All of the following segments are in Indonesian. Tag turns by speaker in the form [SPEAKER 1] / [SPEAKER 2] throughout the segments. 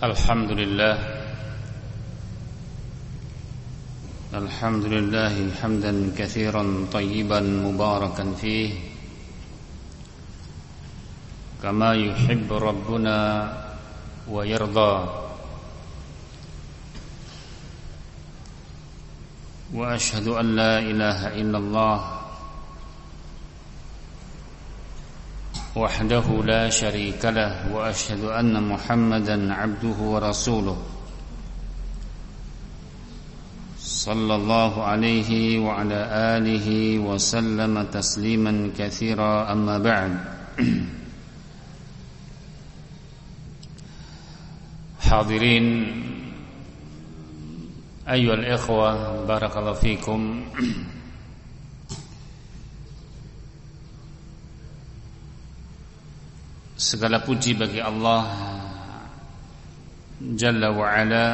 [SPEAKER 1] الحمد لله. الحمد لله حمدا كثيرا طيبا مباركا فيه. كما يحب ربنا ويرضى. وأشهد أن لا إله إلا الله وحده لا شريك له وأشهد أن محمدا عبده ورسوله. صلى الله عليه وعلى آله وسلم تسليما كثيرا. أما بعد حاضرين. أيها الإخوة بارك الله فيكم. Segala puji bagi Allah Jalla wa'ala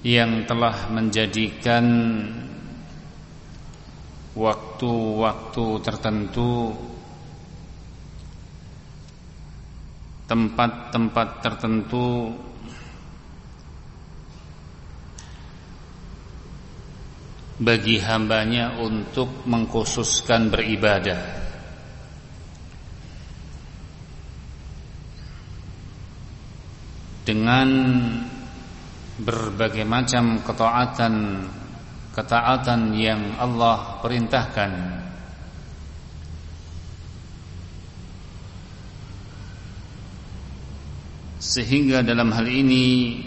[SPEAKER 1] Yang telah menjadikan Waktu-waktu tertentu Tempat-tempat tertentu bagi hambanya untuk mengkhususkan beribadah. Dengan berbagai macam ketaatan ketaatan yang Allah perintahkan. Sehingga dalam hal ini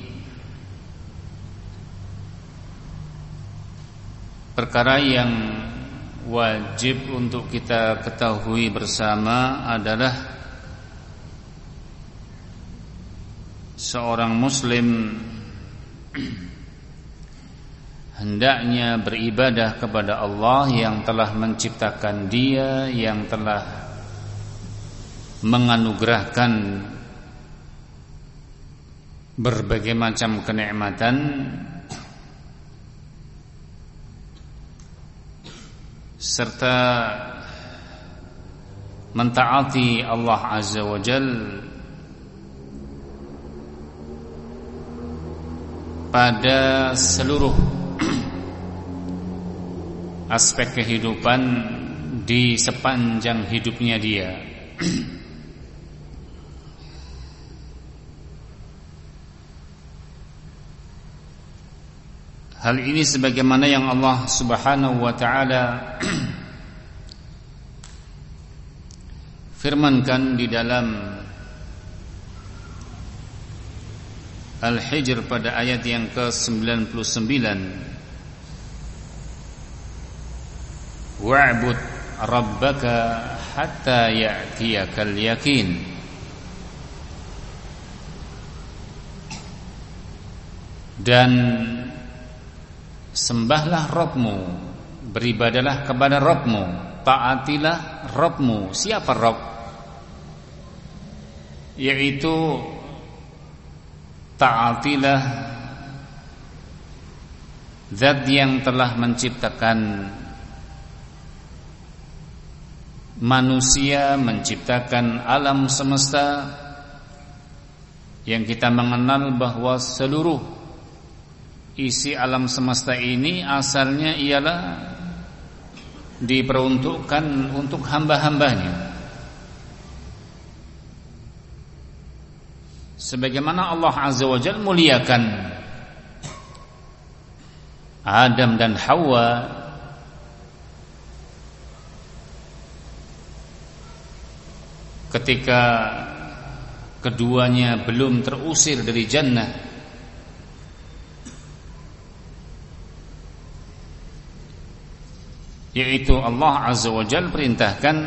[SPEAKER 1] Perkara yang wajib untuk kita ketahui bersama adalah seorang muslim hendaknya beribadah kepada Allah yang telah menciptakan dia, yang telah menganugerahkan berbagai macam kenikmatan serta mentaati Allah Azza wa Jal pada seluruh aspek kehidupan di sepanjang hidupnya dia Hal ini sebagaimana yang Allah Subhanahu wa taala firmankan di dalam Al-Hijr pada ayat yang ke-99 Wa'bud rabbaka hatta ya'tiyakal yakin. Dan Sembahlah Robmu. Beribadalah kepada Robmu. Taatilah Robmu. Siapa Rob? Yaitu Taatilah Zat yang telah menciptakan Manusia menciptakan alam semesta Yang kita mengenal bahwa seluruh isi alam semesta ini asalnya ialah diperuntukkan untuk hamba-hambanya. Sebagaimana Allah Azza wa Jalla muliakan Adam dan Hawa ketika keduanya belum terusir dari jannah yaitu Allah Azza wa Jalla perintahkan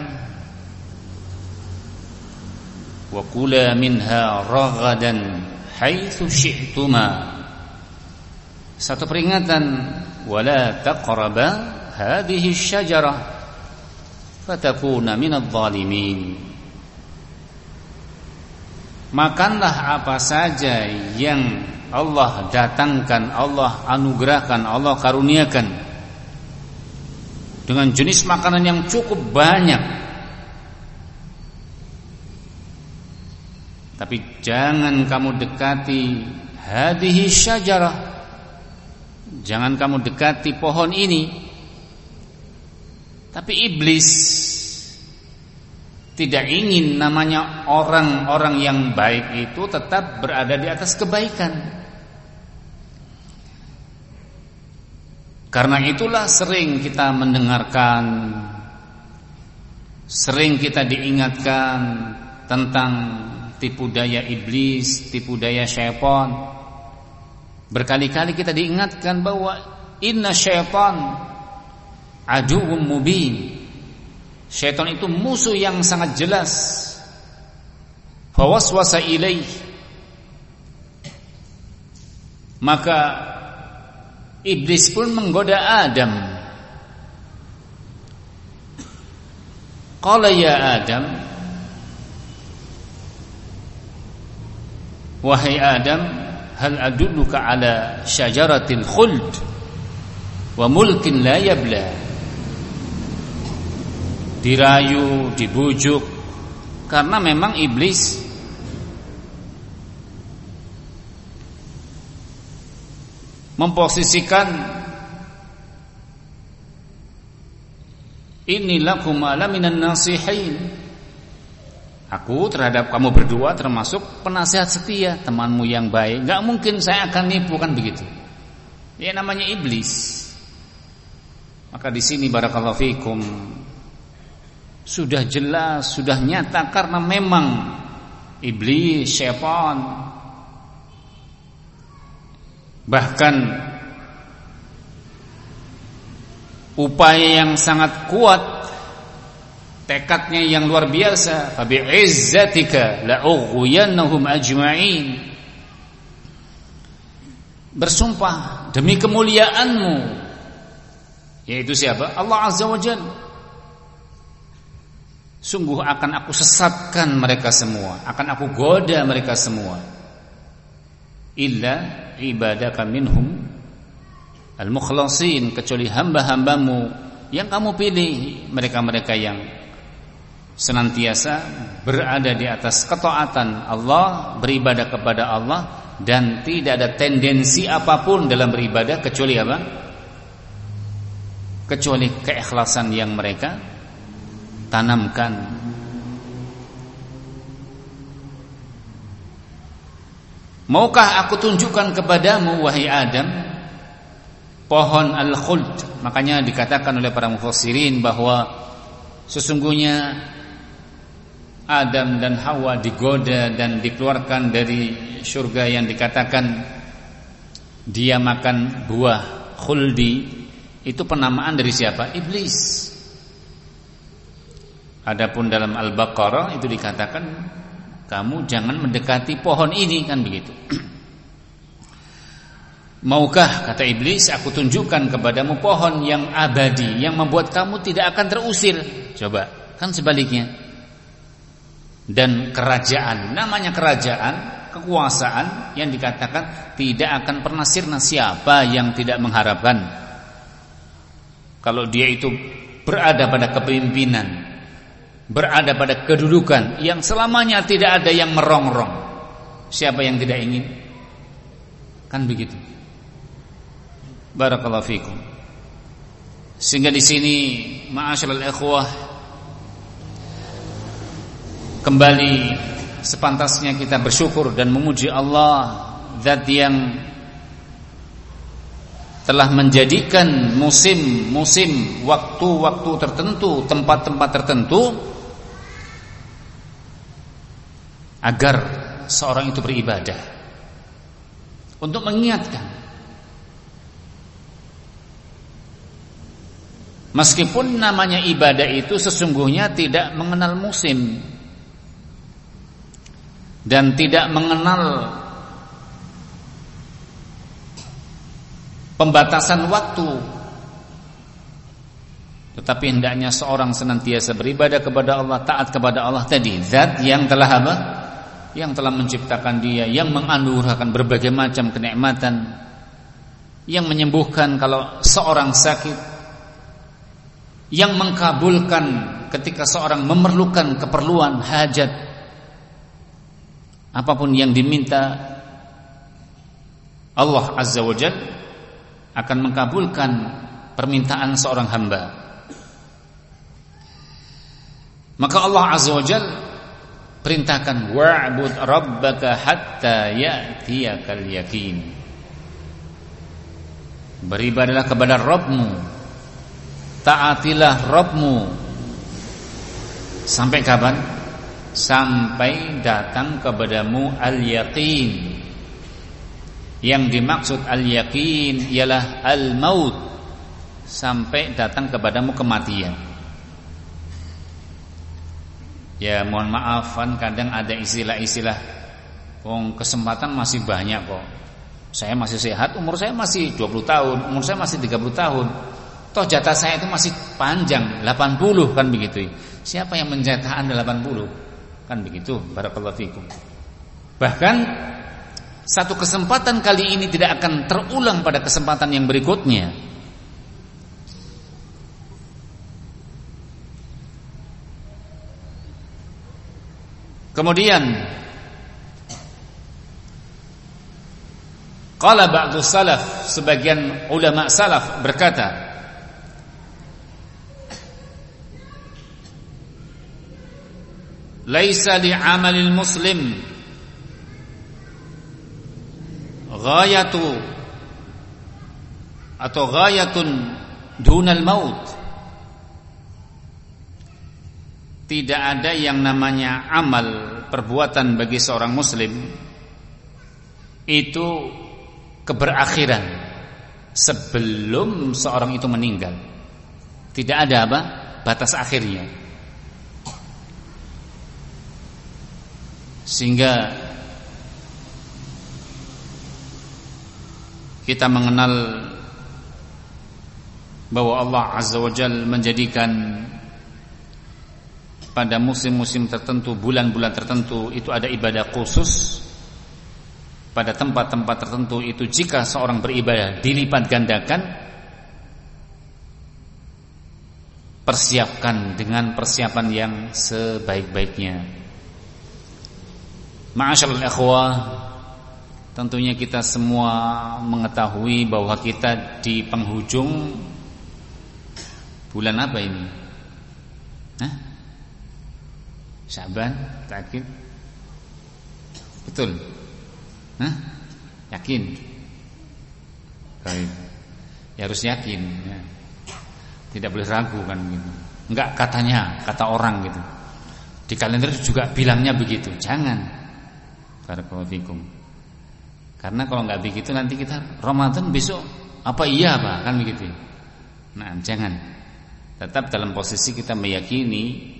[SPEAKER 1] wa kula minha raghadan haitsu syi'tuma. Satu peringatan wala taqraba hadhihi syajarah fatakuna minadh dhalimin. Makanlah apa saja yang Allah datangkan Allah anugerahkan Allah karuniakan dengan jenis makanan yang cukup banyak. Tapi jangan kamu dekati hadhihi syajarah. Jangan kamu dekati pohon ini. Tapi iblis tidak ingin namanya orang-orang yang baik itu tetap berada di atas kebaikan. Karena itulah sering kita mendengarkan Sering kita diingatkan Tentang tipu daya iblis Tipu daya syaitan. Berkali-kali kita diingatkan bahwa Inna syaitan Adu'um mubin. Syaitan itu musuh yang sangat jelas. Fawaswasa ilaih. Maka Iblis pun menggoda Adam. Qala ya Adam Wahai Adam Hal adulluka ala syajaratil khuld Wa mulkin la yabla Dirayu, dibujuk Karena memang iblis memposisikan inilah kumala minan nasihin Aku terhadap kamu berdua termasuk penasihat setia, temanmu yang baik. Gak mungkin saya akan nipu kan begitu. Ya namanya iblis. Maka di sini barakallahu fikum sudah jelas, sudah nyata karena memang iblis, syaitan Bahkan upaya yang sangat kuat tekadnya yang luar biasa fabi izzatika la ajma'in. Bersumpah demi kemuliaanmu yaitu siapa? Allah azza wajalla sungguh akan aku sesatkan mereka semua akan aku goda mereka semua illa ibadaka minhum al-mukhlasin kecuali hamba-hambamu yang kamu pilih mereka-mereka yang senantiasa berada di atas ketaatan Allah, beribadah kepada Allah dan tidak ada tendensi apa pun dalam beribadah kecuali apa? Kecuali keikhlasan yang mereka tanamkan Maukah aku tunjukkan kepadamu wahai Adam pohon al-khuld? Makanya dikatakan oleh para mufassirin bahwa sesungguhnya Adam dan Hawa digoda dan dikeluarkan dari surga yang dikatakan dia makan buah khuldi itu penamaan dari siapa? Iblis. Adapun dalam Al-Baqarah itu dikatakan kamu jangan mendekati pohon ini kan begitu. Maukah kata iblis aku tunjukkan kepadamu pohon yang abadi yang membuat kamu tidak akan terusir? Coba, kan sebaliknya. Dan kerajaan, namanya kerajaan, kekuasaan yang dikatakan tidak akan pernah sirna siapa yang tidak mengharapkan kalau dia itu berada pada kepemimpinan berada pada kedudukan yang selamanya tidak ada yang merongrong. Siapa yang tidak ingin? Kan begitu. Barakallahu fikum. Sehingga di sini ma'asyiral ikhwah kembali sepantasnya kita bersyukur dan memuji Allah zat yang telah menjadikan musim-musim waktu-waktu tertentu, tempat-tempat tertentu agar seorang itu beribadah. Untuk mengingatkan. Meskipun namanya ibadah itu sesungguhnya tidak mengenal musim. Dan tidak mengenal pembatasan waktu. Tetapi hendaknya seorang senantiasa beribadah kepada Allah taat kepada Allah tadi. Zat yang telah apa yang telah menciptakan dia, yang menganugerahkan berbagai macam kenikmatan, yang menyembuhkan kalau seorang sakit, yang mengkabulkan ketika seorang memerlukan keperluan hajat. apa pun yang diminta Allah Azza wa Jal akan mengkabulkan permintaan seorang hamba. Maka Allah Azza wa Jal perintahkan wa'bud rabbaka hatta ya'tiyakal yakin. Beribadalah kepada Rabbmu. Taatilah Rabbmu. Sampai kapan? Sampai datang kepadamu al-yaqin. Yang dimaksud al-yaqin ialah al-maut. Sampai datang kepadamu kematian. Ya mohon maaf kan kadang ada istilah-istilah. Wong kesempatan masih banyak kok. Saya masih sehat Umur saya masih 20 tahun Umur saya masih 30 tahun. Toh jatah saya itu masih panjang 80 kan begitu. Siapa yang menjatah anda 80 Kan begitu Barakallahu fikum. Bahkan Satu kesempatan kali ini tidak akan terulang pada kesempatan yang berikutnya Kemudian Qala ba'du salaf Sebagian ulama salaf berkata Laisa li'amalil muslim Ghayatu Atau ghayatun Dunal maut tidak ada yang namanya amal perbuatan bagi seorang muslim itu keberakhiran sebelum seorang itu meninggal. Tidak ada apa? batas akhirnya. Sehingga kita mengenal bahwa Allah Azza wa Jalla menjadikan pada musim-musim tertentu, bulan-bulan tertentu itu ada ibadah khusus. Pada tempat-tempat tertentu itu jika seorang beribadah dilipat gandakan persiapkan dengan persiapan yang sebaik-baiknya. Ma'asyiral ikhwah, tentunya kita semua mengetahui bahwa kita di penghujung bulan apa ini? Hah? Syaban, yakin? Betul? Hah? Yakin? Baik. Ya harus yakin ya. Tidak boleh ragu kan gitu. Enggak katanya, kata orang gitu. Di kalender juga bilangnya begitu. Jangan. Barakallahu fikum. Karena kalau enggak begitu nanti kita Ramadan besok apa iya Pak kan begitu. Nah, jangan. Tetap dalam posisi kita meyakini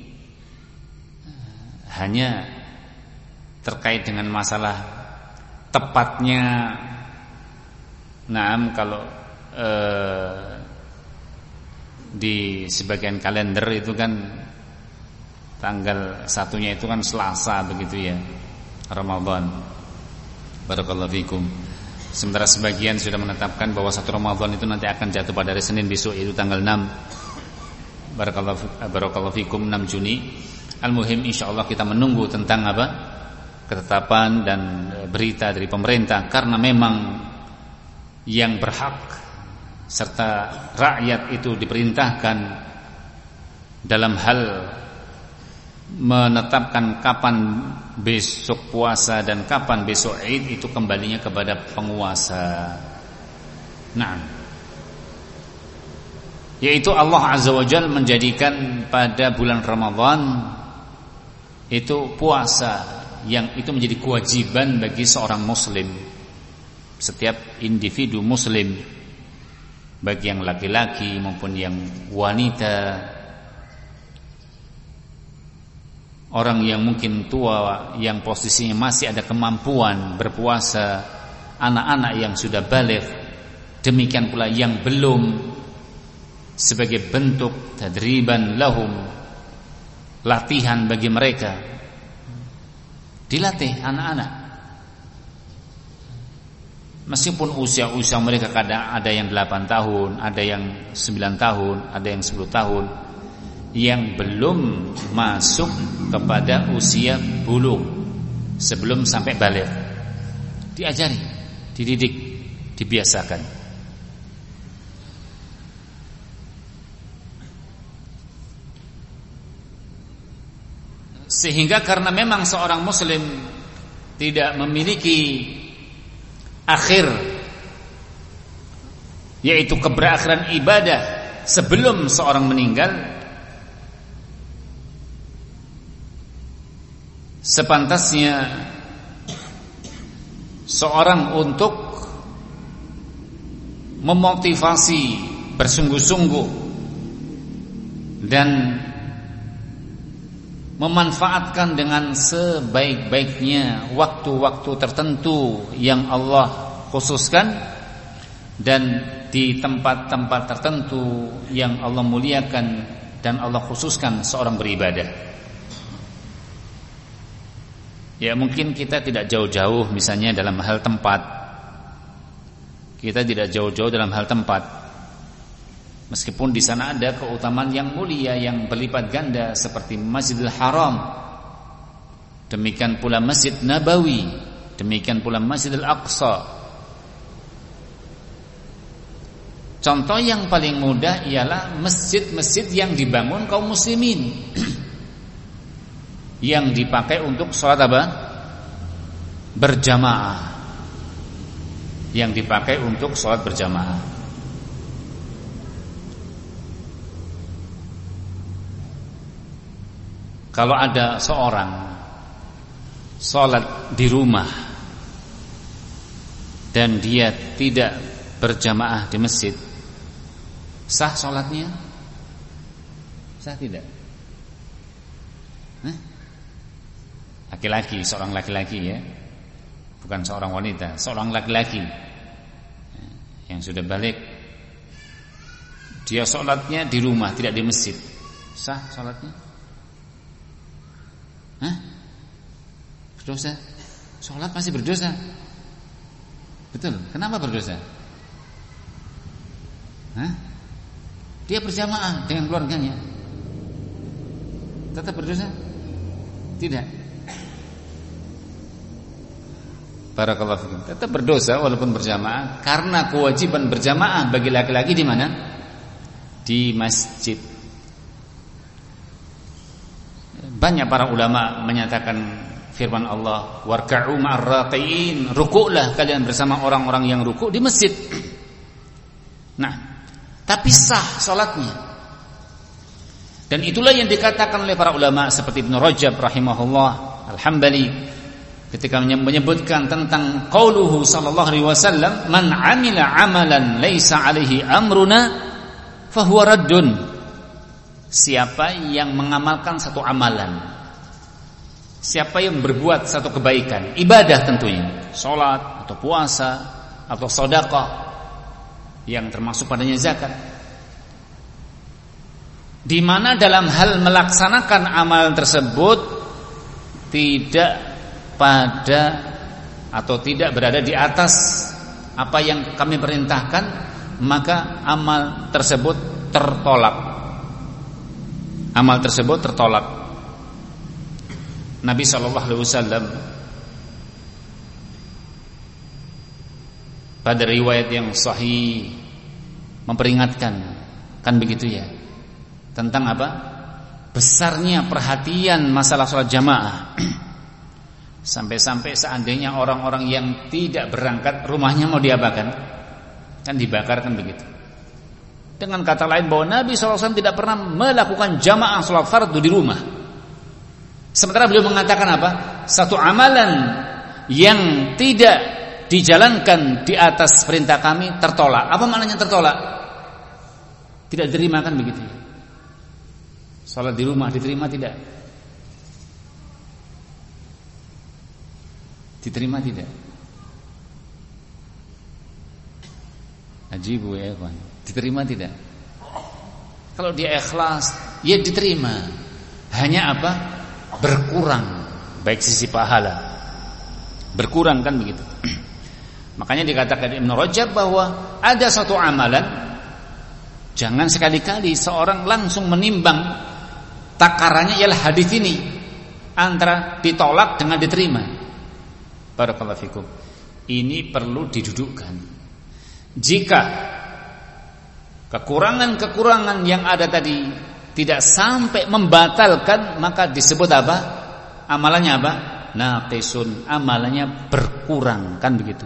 [SPEAKER 1] hanya terkait dengan masalah tepatnya Naam kalau eh, di sebagian kalender itu kan tanggal satunya itu kan Selasa begitu ya Ramadan. Barakallahu fikum. Sementara sebagian sudah menetapkan bahwa satu Ramadan itu nanti akan jatuh pada hari Senin besok itu tanggal 6 Barakallahu barakallahu fikum 6 Juni Al-Muhim insyaAllah kita menunggu tentang apa? Ketetapan dan berita dari pemerintah. Karena memang Yang berhak Serta rakyat itu diperintahkan Dalam hal Menetapkan kapan besok puasa Dan kapan besok id Itu kembalinya kepada penguasa. Nah Yaitu Allah Azza wa Jal menjadikan pada bulan Ramadhan itu puasa yang itu menjadi kewajiban bagi seorang muslim. Setiap individu muslim. Bagi yang laki-laki maupun yang wanita. Orang yang mungkin tua yang posisinya masih ada kemampuan berpuasa. Anak-anak yang sudah balik. Demikian pula yang belum. Sebagai bentuk tadriban lahum latihan bagi mereka dilatih anak-anak meskipun usia-usia mereka kadang ada yang 8 tahun ada yang 9 tahun ada yang 10 tahun yang belum masuk kepada usia bulu sebelum sampai balik. Diajari, dididik, dibiasakan. Sehingga karena memang seorang muslim tidak memiliki akhir yaitu keberakhiran ibadah sebelum seorang meninggal sepantasnya seorang untuk memotivasi bersungguh-sungguh dan memanfaatkan dengan sebaik-baiknya waktu-waktu tertentu yang Allah khususkan dan di tempat-tempat tertentu yang Allah muliakan dan Allah khususkan seorang beribadah. Ya mungkin kita tidak jauh-jauh misalnya dalam hal tempat. Kita tidak jauh-jauh dalam hal tempat. Meskipun di sana ada keutamaan yang mulia yang berlipat ganda seperti Masjidil Haram. Demikian pula Masjid Nabawi, demikian pula Masjidil Aqsa. Contoh yang paling mudah ialah masjid-masjid yang dibangun kaum muslimin. yang dipakai untuk sholat apa? Berjamaah. Yang dipakai untuk sholat berjamaah. Kalau ada seorang Sholat di rumah Dan dia tidak berjamaah di masjid Sah sholatnya? Sah tidak? Laki-laki, seorang laki-laki ya Bukan seorang wanita Seorang laki-laki Yang sudah balik Dia sholatnya di rumah, tidak di masjid Sah sholatnya? Hah? Berdosa? Sholat masih berdosa? Betul. Kenapa berdosa? Hah? Dia berjamaah dengan keluarganya. Tetap berdosa? Tidak. Barakallahu fikum. Tetap berdosa walaupun berjamaah karena kewajiban berjamaah bagi laki-laki di mana? Di masjid. Banyak para ulama menyatakan firman Allah, "Warka'u ma'arraqiin." Rukuklah kalian bersama orang-orang yang rukuk di masjid. Nah, tapi sah salatnya. Dan itulah yang dikatakan oleh para ulama seperti Ibnu Rajab rahimahullah, Al-Hambali ketika menyebutkan tentang qauluhu sallallahu alaihi wasallam, "Man 'amila 'amalan laisa 'alaihi amruna fahuwa raddun." Siapa yang mengamalkan satu amalan? Siapa yang berbuat satu kebaikan? Ibadah tentunya. Sholat atau puasa Atau sodakah Yang termasuk padanya zakat. Di mana dalam hal melaksanakan amalan tersebut Tidak pada Atau tidak berada di atas Apa yang kami perintahkan Maka amal tersebut tertolak amal tersebut tertolak. Nabi Shallallahu Alaihi Wasallam pada riwayat yang sahih memperingatkan kan begitu ya tentang apa? Besarnya perhatian masalah sholat jamaah. Sampai-sampai seandainya orang-orang yang tidak berangkat rumahnya mau diapakan? Kan dibakar kan begitu dengan kata lain bahwa Nabi SAW tidak pernah melakukan jamaah sholat fardu di rumah. Sementara beliau mengatakan apa? Satu amalan yang tidak dijalankan di atas perintah kami tertolak. Apa maknanya tertolak? Tidak diterima kan begitu? Sholat di rumah diterima tidak? Diterima tidak? Ajibu ya kawan. Diterima tidak? Kalau dia ikhlas, ya diterima. Hanya apa? Berkurang baik sisi pahala. Berkurang kan begitu. Makanya dikatakan Ibn Rajab bahwa ada satu amalan jangan sekali-kali seorang langsung menimbang takarannya ialah hadis ini antara ditolak dengan diterima. Barakallahu fikum. Ini perlu didudukkan. Jika kekurangan-kekurangan yang ada tadi tidak sampai membatalkan maka disebut apa? Amalannya apa? Naqisun, amalannya berkurang, kan begitu.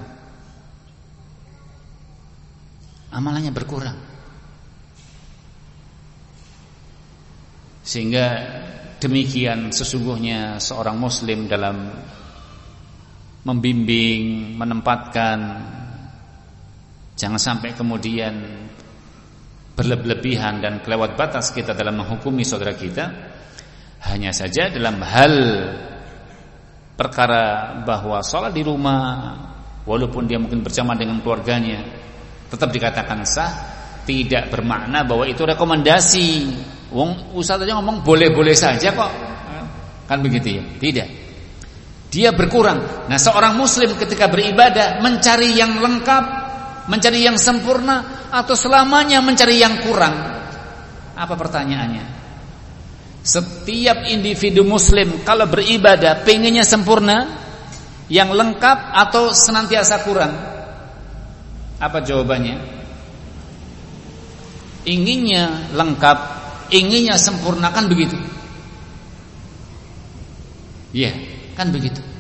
[SPEAKER 1] Amalannya berkurang. Sehingga demikian sesungguhnya seorang muslim dalam membimbing, menempatkan jangan sampai kemudian berlebihan dan kelewat batas kita dalam menghukumi saudara kita hanya saja dalam hal perkara bahwa sholat di rumah walaupun dia mungkin bersama dengan keluarganya tetap dikatakan sah tidak bermakna bahwa itu rekomendasi. Wong ustaz ngomong boleh-boleh saja kok. Kan begitu ya? Tidak. Dia berkurang. Nah, seorang muslim ketika beribadah mencari yang lengkap, mencari yang sempurna atau selamanya mencari yang kurang? Apa pertanyaannya? Setiap individu muslim kalau beribadah pengennya sempurna, yang lengkap atau senantiasa kurang? Apa jawabannya? Inginnya lengkap, inginnya sempurna kan begitu. Iya. Yeah. Kan begitu.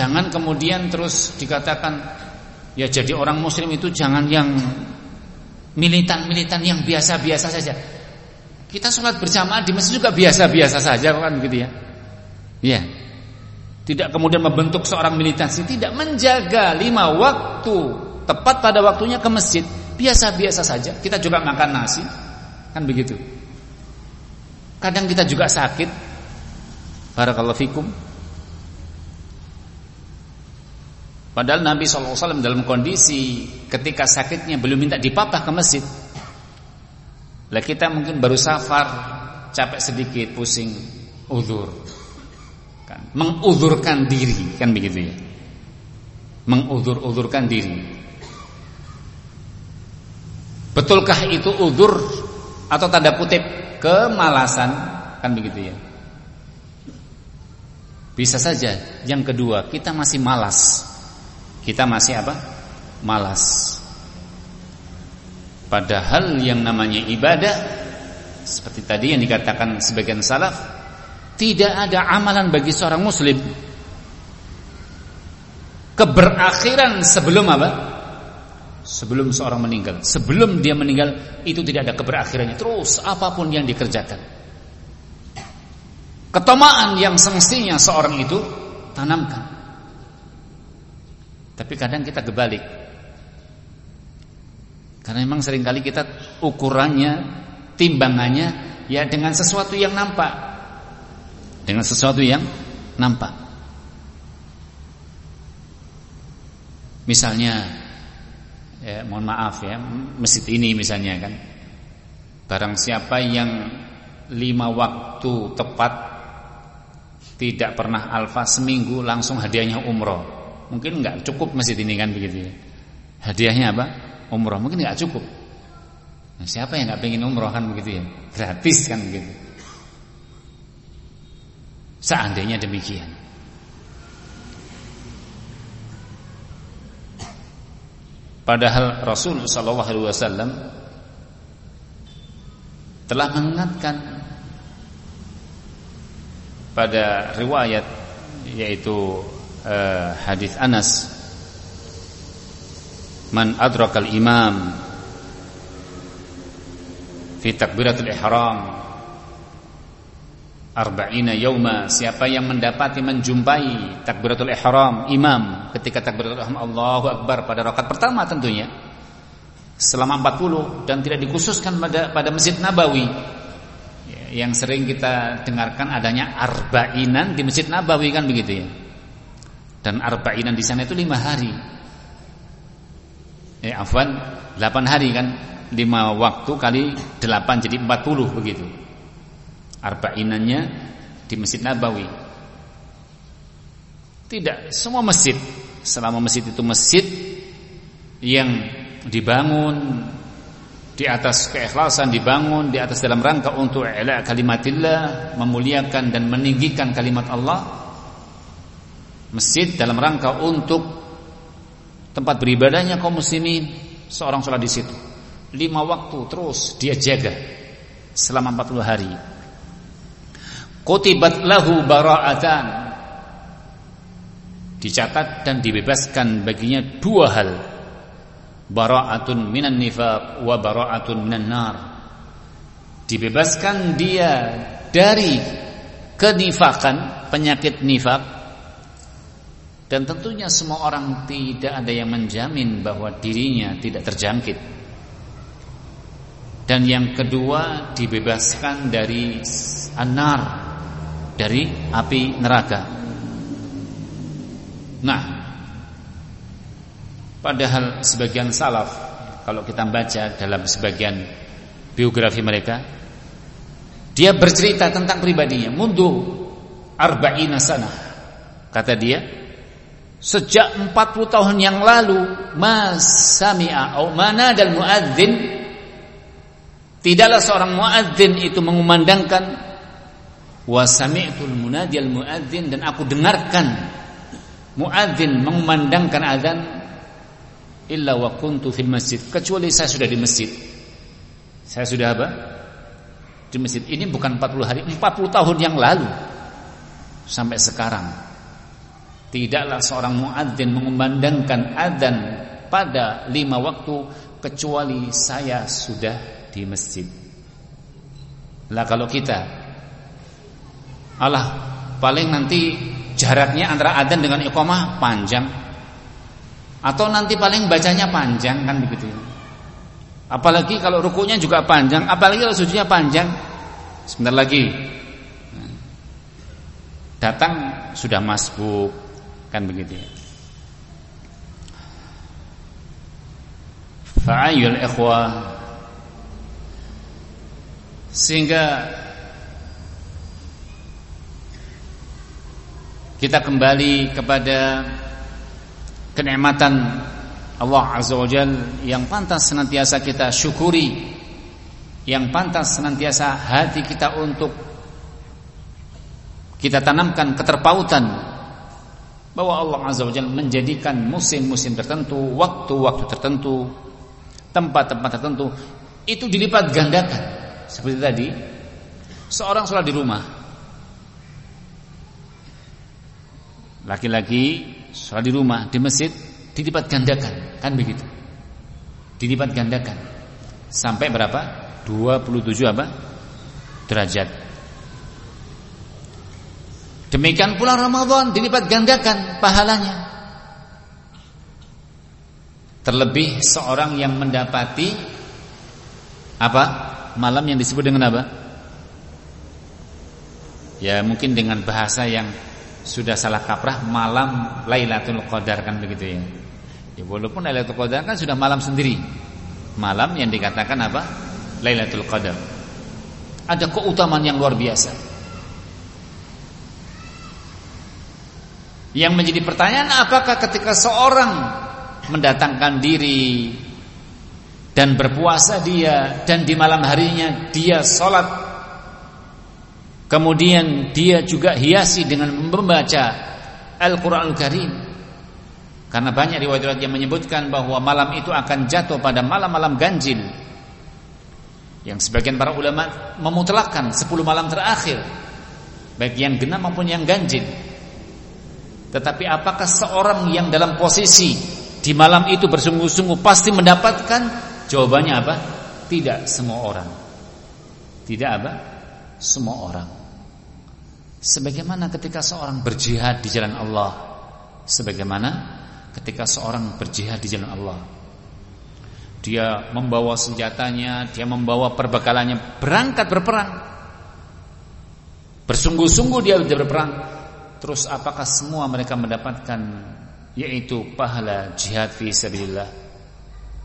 [SPEAKER 1] Jangan kemudian terus dikatakan ya jadi orang muslim itu jangan yang militan-militan yang biasa-biasa saja. Kita sholat berjamaah di masjid juga biasa-biasa saja kan begitu ya. Ya. Tidak kemudian membentuk seorang militansi, tidak menjaga lima waktu tepat pada waktunya ke masjid, biasa-biasa saja. Kita juga makan nasi, kan begitu. Kadang kita juga sakit. Barakallahu fikum. Padahal Nabi SAW dalam kondisi ketika sakitnya belum minta dipapah ke masjid. Lah kita mungkin baru safar, capek sedikit, pusing, uzur. Kan, menguzurkan diri, kan begitu ya. Menguzur-uzurkan diri. Betulkah itu uzur atau tanda kutip kemalasan kan begitu ya bisa saja yang kedua kita masih malas kita masih apa malas padahal yang namanya ibadah seperti tadi yang dikatakan sebagian salaf tidak ada amalan bagi seorang muslim keberakhiran sebelum apa sebelum seorang meninggal. Sebelum dia meninggal itu tidak ada keberakhirannya. Terus apa pun yang dikerjakan. Ketomaan yang semestinya seorang itu tanamkan. Tapi kadang kita kebalik. Karena memang sering kali kita ukurannya, timbangannya ya dengan sesuatu yang nampak. Dengan sesuatu yang nampak. Misalnya ya, mohon maaf ya masjid ini misalnya kan barang siapa yang lima waktu tepat tidak pernah alfa seminggu langsung hadiahnya umroh mungkin nggak cukup masjid ini kan begitu ya. Hadiahnya apa? Umroh. Mungkin nggak cukup. Nah, siapa yang nggak pengen umroh kan begitu ya? Gratis kan begitu. Seandainya demikian. Padahal Rasul sallallahu alaihi wasallam telah mengingatkan pada riwayat yaitu uh, hadis Anas. Man adrakal imam fi takbiratul ihram arba'ina yauma siapa yang mendapati menjumpai takbiratul ihram imam ketika takbiratul ihram Allahu akbar pada rakaat pertama tentunya selama 40 dan tidak dikhususkan pada pada Masjid Nabawi. Ya, yang sering kita dengarkan adanya arba'inan di Masjid Nabawi kan begitu ya dan arba'inan di sana itu lima hari. Ya afwan 8 hari kan? Lima waktu kali 8 jadi 40 begitu. Arba'inannya di Masjid Nabawi. Tidak, semua masjid. Selama masjid itu masjid yang dibangun di atas keikhlasan dibangun di atas dalam rangka untuk ila kalimatillah memuliakan dan meninggikan kalimat Allah masjid dalam rangka untuk tempat beribadahnya kaum muslimin seorang sholat di situ. Lima waktu terus dia jaga selama 40 hari. Kutibat lahu bara'atan. Dicatat dan dibebaskan baginya dua hal. Bara'atun minan nifaq wa bara'atun minan nar. Dibebaskan dia dari kenifakan penyakit nifak dan tentunya semua orang tidak ada yang menjamin bahwa dirinya tidak terjangkit. Dan yang kedua dibebaskan dari anar dari api neraka. Nah Padahal sebagian salaf kalau kita baca dalam sebagian biografi mereka dia bercerita tentang pribadinya. Mundu arba'ina sana kata dia sejak 40 tahun yang lalu mas sami'a au mana dal muadzin tidaklah seorang muadzin itu mengumandangkan wa sami'tul munadiyal muadzin dan aku dengarkan muadzin mengumandangkan azan illa wa kuntu fil masjid kecuali saya sudah di masjid. Saya sudah apa? Di masjid. Ini bukan 40 hari, 40 tahun yang lalu. Sampai sekarang. Tidaklah seorang muadzin mengumandangkan adzan pada lima waktu kecuali saya sudah di masjid. Lah kalau kita Allah paling nanti jaraknya antara adzan dengan iqamah panjang atau nanti paling bacanya panjang kan begitu. Apalagi kalau rukunya juga panjang, apalagi kalau sujudnya panjang. Sebentar lagi datang sudah masbuk kan begitu ya. Fa'ayul ikhwah sehingga kita kembali kepada kenikmatan Allah Azza wa Jal yang pantas senantiasa kita syukuri yang pantas senantiasa hati kita untuk kita tanamkan keterpautan bahwa Allah Azza wa Jal menjadikan musim-musim tertentu, waktu-waktu tertentu, tempat-tempat tertentu itu dilipat gandakan. Seperti tadi, seorang sholat di rumah. Laki-laki sholat di rumah, di masjid dilipat gandakan, kan begitu. Dilipat gandakan. Sampai berapa? 27 apa? derajat. Demikian pula Ramadan dilipat gandakan pahalanya. Terlebih seorang yang mendapati apa? Malam yang disebut dengan apa? Ya mungkin dengan bahasa yang sudah salah kaprah malam Lailatul Qadar kan begitu ya. Ya walaupun Lailatul Qadar kan sudah malam sendiri. Malam yang dikatakan apa? Lailatul Qadar. Ada keutamaan yang luar biasa. Yang menjadi pertanyaan apakah ketika seorang mendatangkan diri dan berpuasa dia dan di malam harinya dia sholat Kemudian dia juga hiasi dengan membaca Al-Quranul Karim? Karena banyak riwayat-riwayat yang menyebutkan bahwa malam itu akan jatuh pada malam-malam ganjil. Yang sebagian para ulama memutlakkan 10 malam terakhir Baik yang genap maupun yang ganjil Tetapi apakah seorang yang dalam posisi Di malam itu bersungguh-sungguh pasti mendapatkan? Jawabannya apa? Tidak semua orang. Tidak apa? Semua orang. Sebagaimana ketika seorang berjihad di jalan Allah? Sebagaimana ketika seorang berjihad di jalan Allah? Dia membawa senjatanya Dia membawa perbekalannya Berangkat berperang. Bersungguh-sungguh dia berperang Terus apakah semua mereka mendapatkan Yaitu pahala jihad fi sabilillah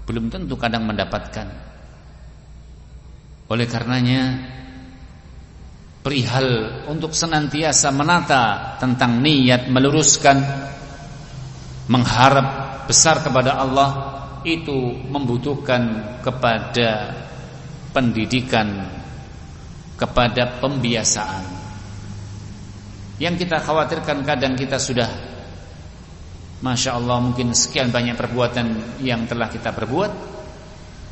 [SPEAKER 1] Belum tentu kadang mendapatkan Oleh karenanya perihal untuk senantiasa menata tentang niat meluruskan mengharap besar kepada Allah itu membutuhkan kepada pendidikan kepada pembiasaan. Yang kita khawatirkan kadang kita sudah Masya Allah mungkin sekian banyak perbuatan yang telah kita perbuat.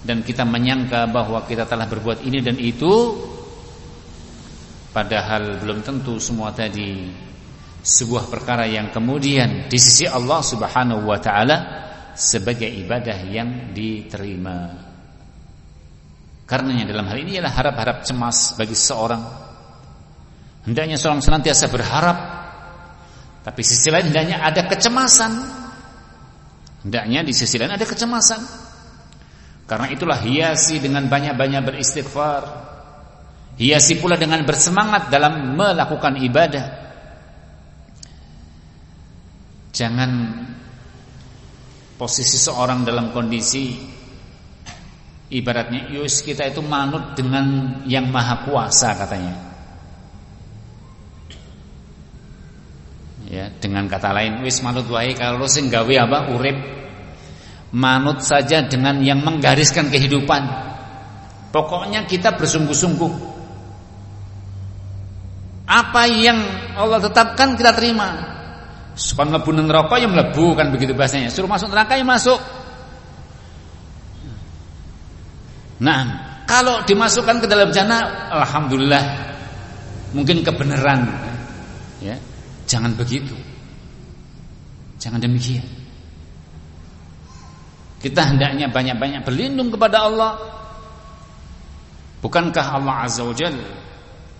[SPEAKER 1] Dan kita menyangka bahwa kita telah berbuat ini dan itu. Padahal belum tentu semua tadi Sebuah perkara yang kemudian Di sisi Allah subhanahu wa ta'ala Sebagai ibadah yang diterima. Karenanya dalam hal ini adalah harap-harap cemas bagi seorang. Hendaknya seorang senantiasa berharap, tapi sisi lain hendaknya ada kecemasan. Hendaknya di sisi lain ada kecemasan. Karena itulah hiasi dengan banyak-banyak beristighfar. Hiasi pula dengan bersemangat dalam melakukan ibadah. Jangan posisi seorang dalam kondisi Ibaratnya yus kita itu manut dengan yang maha kuasa katanya. Ya, dengan kata lain wis manut wae kalau sing gawe apa urip manut saja dengan yang menggariskan kehidupan. Pokoknya kita bersungguh-sungguh. Apa yang Allah tetapkan kita terima. Suka mlebu neraka ya mlebu kan begitu bahasanya. Suruh masuk neraka ya masuk. Nah, kalau dimasukkan ke dalam jannah, alhamdulillah, mungkin kebenaran. Ya, jangan begitu. Jangan demikian. Kita hendaknya banyak-banyak berlindung kepada Allah. Bukankah Allah Azza wa Jalla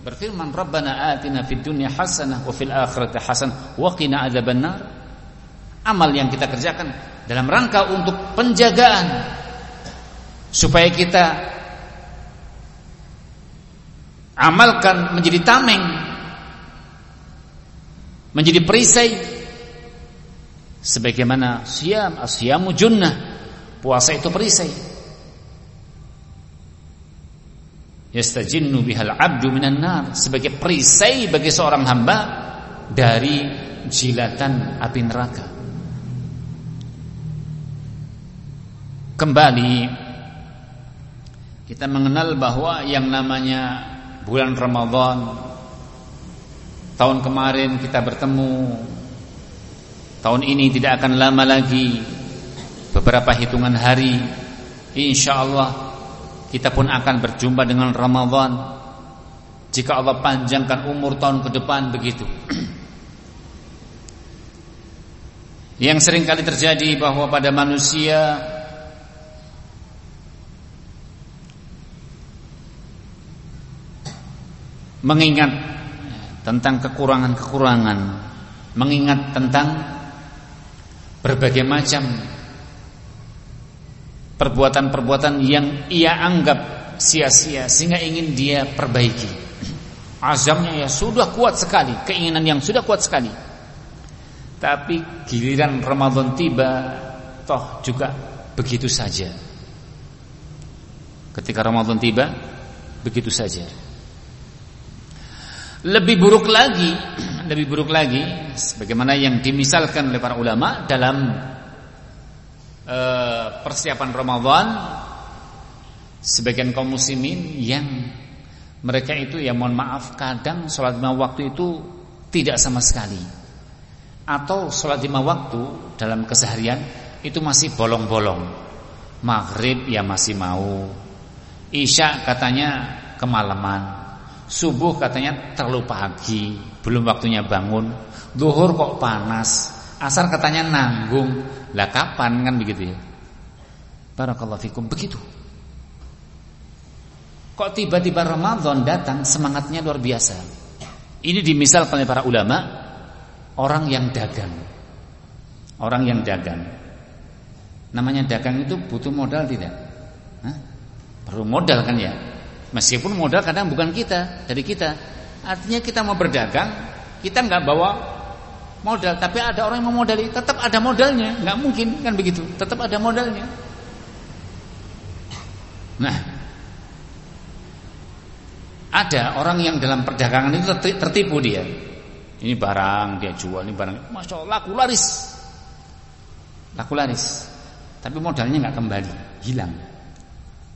[SPEAKER 1] berfirman, "Rabbana atina fid dunya hasanah wa fil akhirati hasanah wa qina adzabannar." Amal yang kita kerjakan dalam rangka untuk penjagaan supaya kita amalkan menjadi tameng menjadi perisai. Sebagaimana siam asyamu junnah puasa itu perisai. Yastajinnu bihal abdu minan nar sebagai perisai bagi seorang hamba dari jilatan api neraka. Kembali kita mengenal bahwa yang namanya bulan Ramadan Tahun kemarin kita bertemu. Tahun ini tidak akan lama lagi. Beberapa hitungan hari. Insya Allah Kita pun akan berjumpa dengan Ramadan. Jika Allah panjangkan umur tahun ke depan begitu. Yang sering kali terjadi bahwa pada manusia mengingat tentang kekurangan-kekurangan, mengingat tentang berbagai macam perbuatan-perbuatan yang ia anggap sia-sia sehingga ingin dia perbaiki. Azamnya ya sudah kuat sekali, keinginan yang sudah kuat sekali. Tapi giliran Ramadan tiba, toh juga begitu saja. Ketika Ramadan tiba, begitu saja. Lebih buruk lagi, lebih buruk lagi sebagaimana yang dimisalkan oleh para ulama dalam uh, persiapan Ramadan sebagian kaum muslimin yang mereka itu ya mohon maaf kadang sholat lima waktu itu tidak sama sekali. Atau sholat lima waktu dalam keseharian itu masih bolong-bolong. Maghrib ya masih mau isya katanya kemalaman Subuh katanya terlalu pagi, belum waktunya bangun. Duhur kok panas. Asar katanya nanggung. Lah kapan kan begitu ya? Barakallahu fikum begitu. Kok tiba-tiba Ramadan datang semangatnya luar biasa. Ini dimisalkan oleh para ulama orang yang dagang. Orang yang dagang. Namanya dagang itu butuh modal tidak? Hah? Perlu modal kan ya? Meskipun modal kadang bukan kita, dari kita. Artinya kita mau berdagang, kita nggak bawa modal, tapi ada orang yang memodali, tetap ada modalnya, nggak mungkin kan begitu, tetap ada modalnya. Nah, ada orang yang dalam perdagangan itu tertipu dia. Ini barang dia jual, ini barang, masya Allah laku laris, laku laris, tapi modalnya nggak kembali, hilang,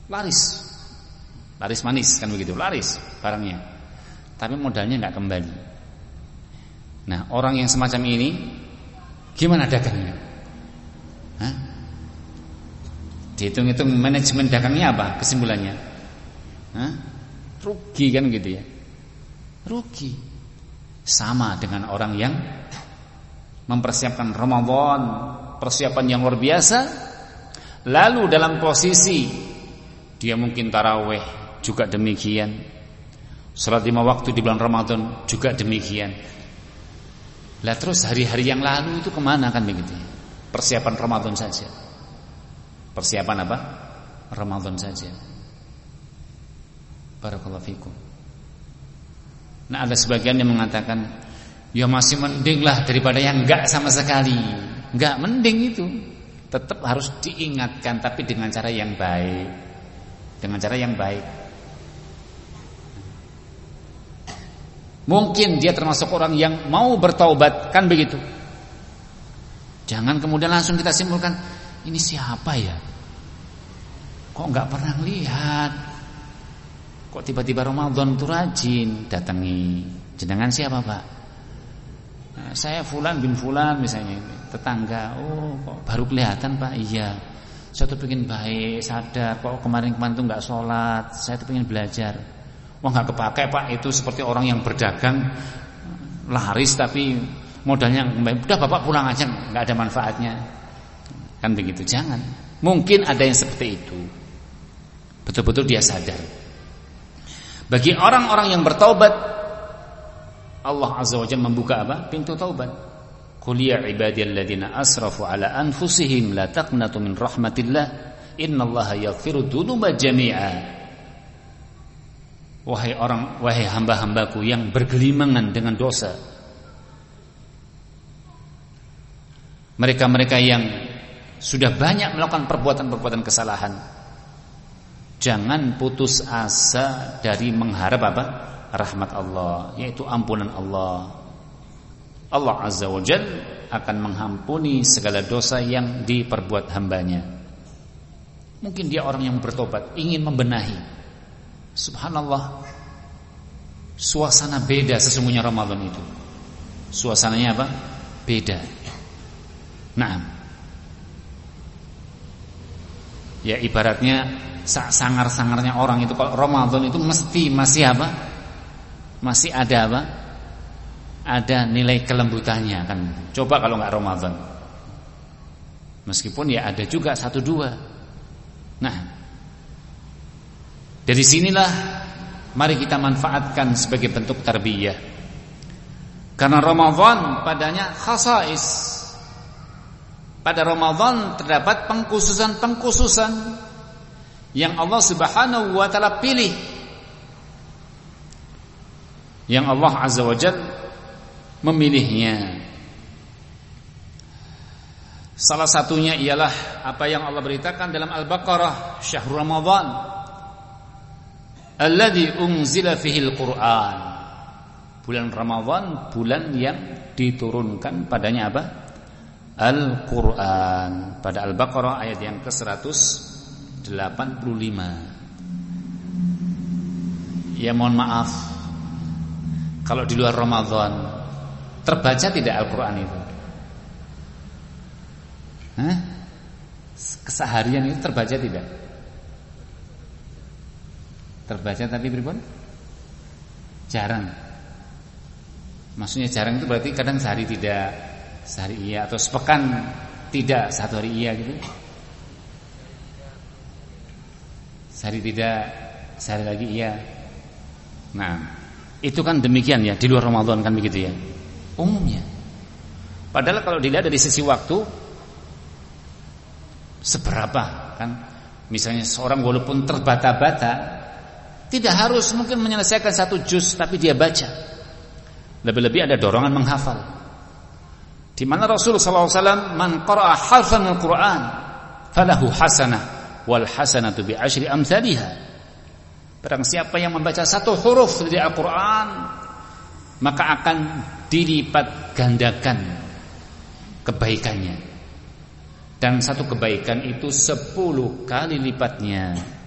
[SPEAKER 1] laris, Laris manis kan begitu, laris barangnya. Tapi modalnya nggak kembali. Nah, orang yang semacam ini gimana dagangnya? Hah? Dihitung-hitung manajemen dagangnya apa kesimpulannya? Hah? Rugi kan gitu ya. Rugi. Sama dengan orang yang mempersiapkan Ramadan, persiapan yang luar biasa, lalu dalam posisi dia mungkin taraweh, juga demikian. Salat lima waktu di bulan Ramadan juga demikian. Lah terus hari-hari yang lalu itu ke mana kan begitu? Persiapan Ramadan saja. Persiapan apa? Ramadan saja. Barakallahu fikum. Nah ada sebagian yang mengatakan Ya masih mending lah daripada yang enggak sama sekali Enggak mending itu Tetap harus diingatkan Tapi dengan cara yang baik Dengan cara yang baik Mungkin dia termasuk orang yang mau bertaubat, kan begitu. Jangan kemudian langsung kita simpulkan, ini siapa ya? Kok nggak pernah lihat? Kok tiba-tiba Ramadan itu rajin datangi? Jenengan siapa pak? Nah, saya Fulan bin Fulan misalnya tetangga. Oh kok baru kelihatan pak? Iya. Saya tuh pengen baik, sadar. Kok kemarin-kemarin tuh nggak sholat? Saya tuh pengen belajar. Wah nggak kepake pak. Itu seperti orang yang berdagang laris tapi modalnya udah bapak pulang aja nggak ada manfaatnya. Kan begitu jangan. Mungkin ada yang seperti itu. Betul-betul dia sadar. Bagi orang-orang yang bertaubat Allah azza wajalla membuka apa? Pintu taubat. Qul ya ibadiyalladzina asrafu ala anfusihim la taqnatu min rahmatillah. Innallaha yaghfiru dzunuba jami'a Wahai orang, wahai hamba-hambaku yang bergelimangan dengan dosa. Mereka-mereka yang sudah banyak melakukan perbuatan-perbuatan kesalahan. Jangan putus asa dari mengharap apa? Rahmat Allah, yaitu ampunan Allah. Allah Azza wa Jal akan mengampuni segala dosa yang diperbuat hambanya. Mungkin dia orang yang bertobat, ingin membenahi Subhanallah. Suasana beda sesungguhnya Ramadan itu. Suasananya apa? Beda. Nah Ya ibaratnya Sangar-sangarnya orang itu Kalau Ramadan itu mesti masih apa? Masih ada apa? Ada nilai kelembutannya kan. Coba kalau nggak Ramadan. Meskipun ya ada juga satu dua. Nah dari sinilah mari kita manfaatkan sebagai bentuk tarbiyah. Karena Ramadan padanya khasais. Pada Ramadan terdapat pengkhususan-pengkhususan yang Allah Subhanahu wa taala pilih. Yang Allah Azza wa Jalla memilihnya. Salah satunya ialah apa yang Allah beritakan dalam Al-Baqarah, Syahrul Ramadan alladzi unzila fihil Qur'an. Bulan Ramadhan bulan yang diturunkan padanya apa? Al-Qur'an. Pada Al-Baqarah ayat yang ke-185. Ya mohon maaf kalau di luar Ramadan terbaca tidak Al-Qur'an itu? Hah? Keseharian itu terbaca tidak? Terbaca tapi pripun? Jarang. Maksudnya jarang itu berarti kadang sehari tidak, sehari iya atau sepekan tidak, satu hari iya gitu. Sehari tidak, sehari lagi iya. Nah, itu kan demikian ya di luar Ramadan kan begitu ya. Umumnya. Padahal kalau dilihat dari sisi waktu seberapa kan misalnya seorang walaupun terbata-bata tidak harus mungkin menyelesaikan satu juz tapi dia baca. Lebih-lebih ada dorongan menghafal. Di mana Rasul sallallahu alaihi wasallam man qara'a harfan al-Qur'an falahu hasanah wal hasanatu bi asyri amsalha. Barang siapa yang membaca satu huruf dari Al-Qur'an maka akan dilipat gandakan kebaikannya. Dan satu kebaikan itu sepuluh kali lipatnya.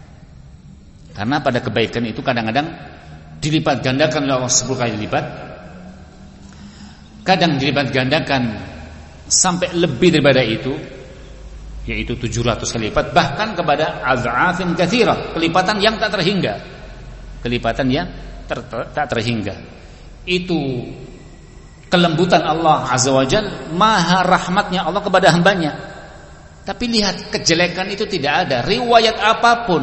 [SPEAKER 1] Karena pada kebaikan itu kadang-kadang dilipat gandakan oleh Allah 10 kali lipat. Kadang dilipat gandakan sampai lebih daripada itu yaitu 700 kali lipat bahkan kepada az'afin katsira, kelipatan yang tak terhingga. Kelipatan yang ter, ter, tak terhingga. Itu kelembutan Allah Azza wa Jal, maha rahmatnya Allah kepada hambanya. Tapi lihat kejelekan itu tidak ada. Riwayat apa pun,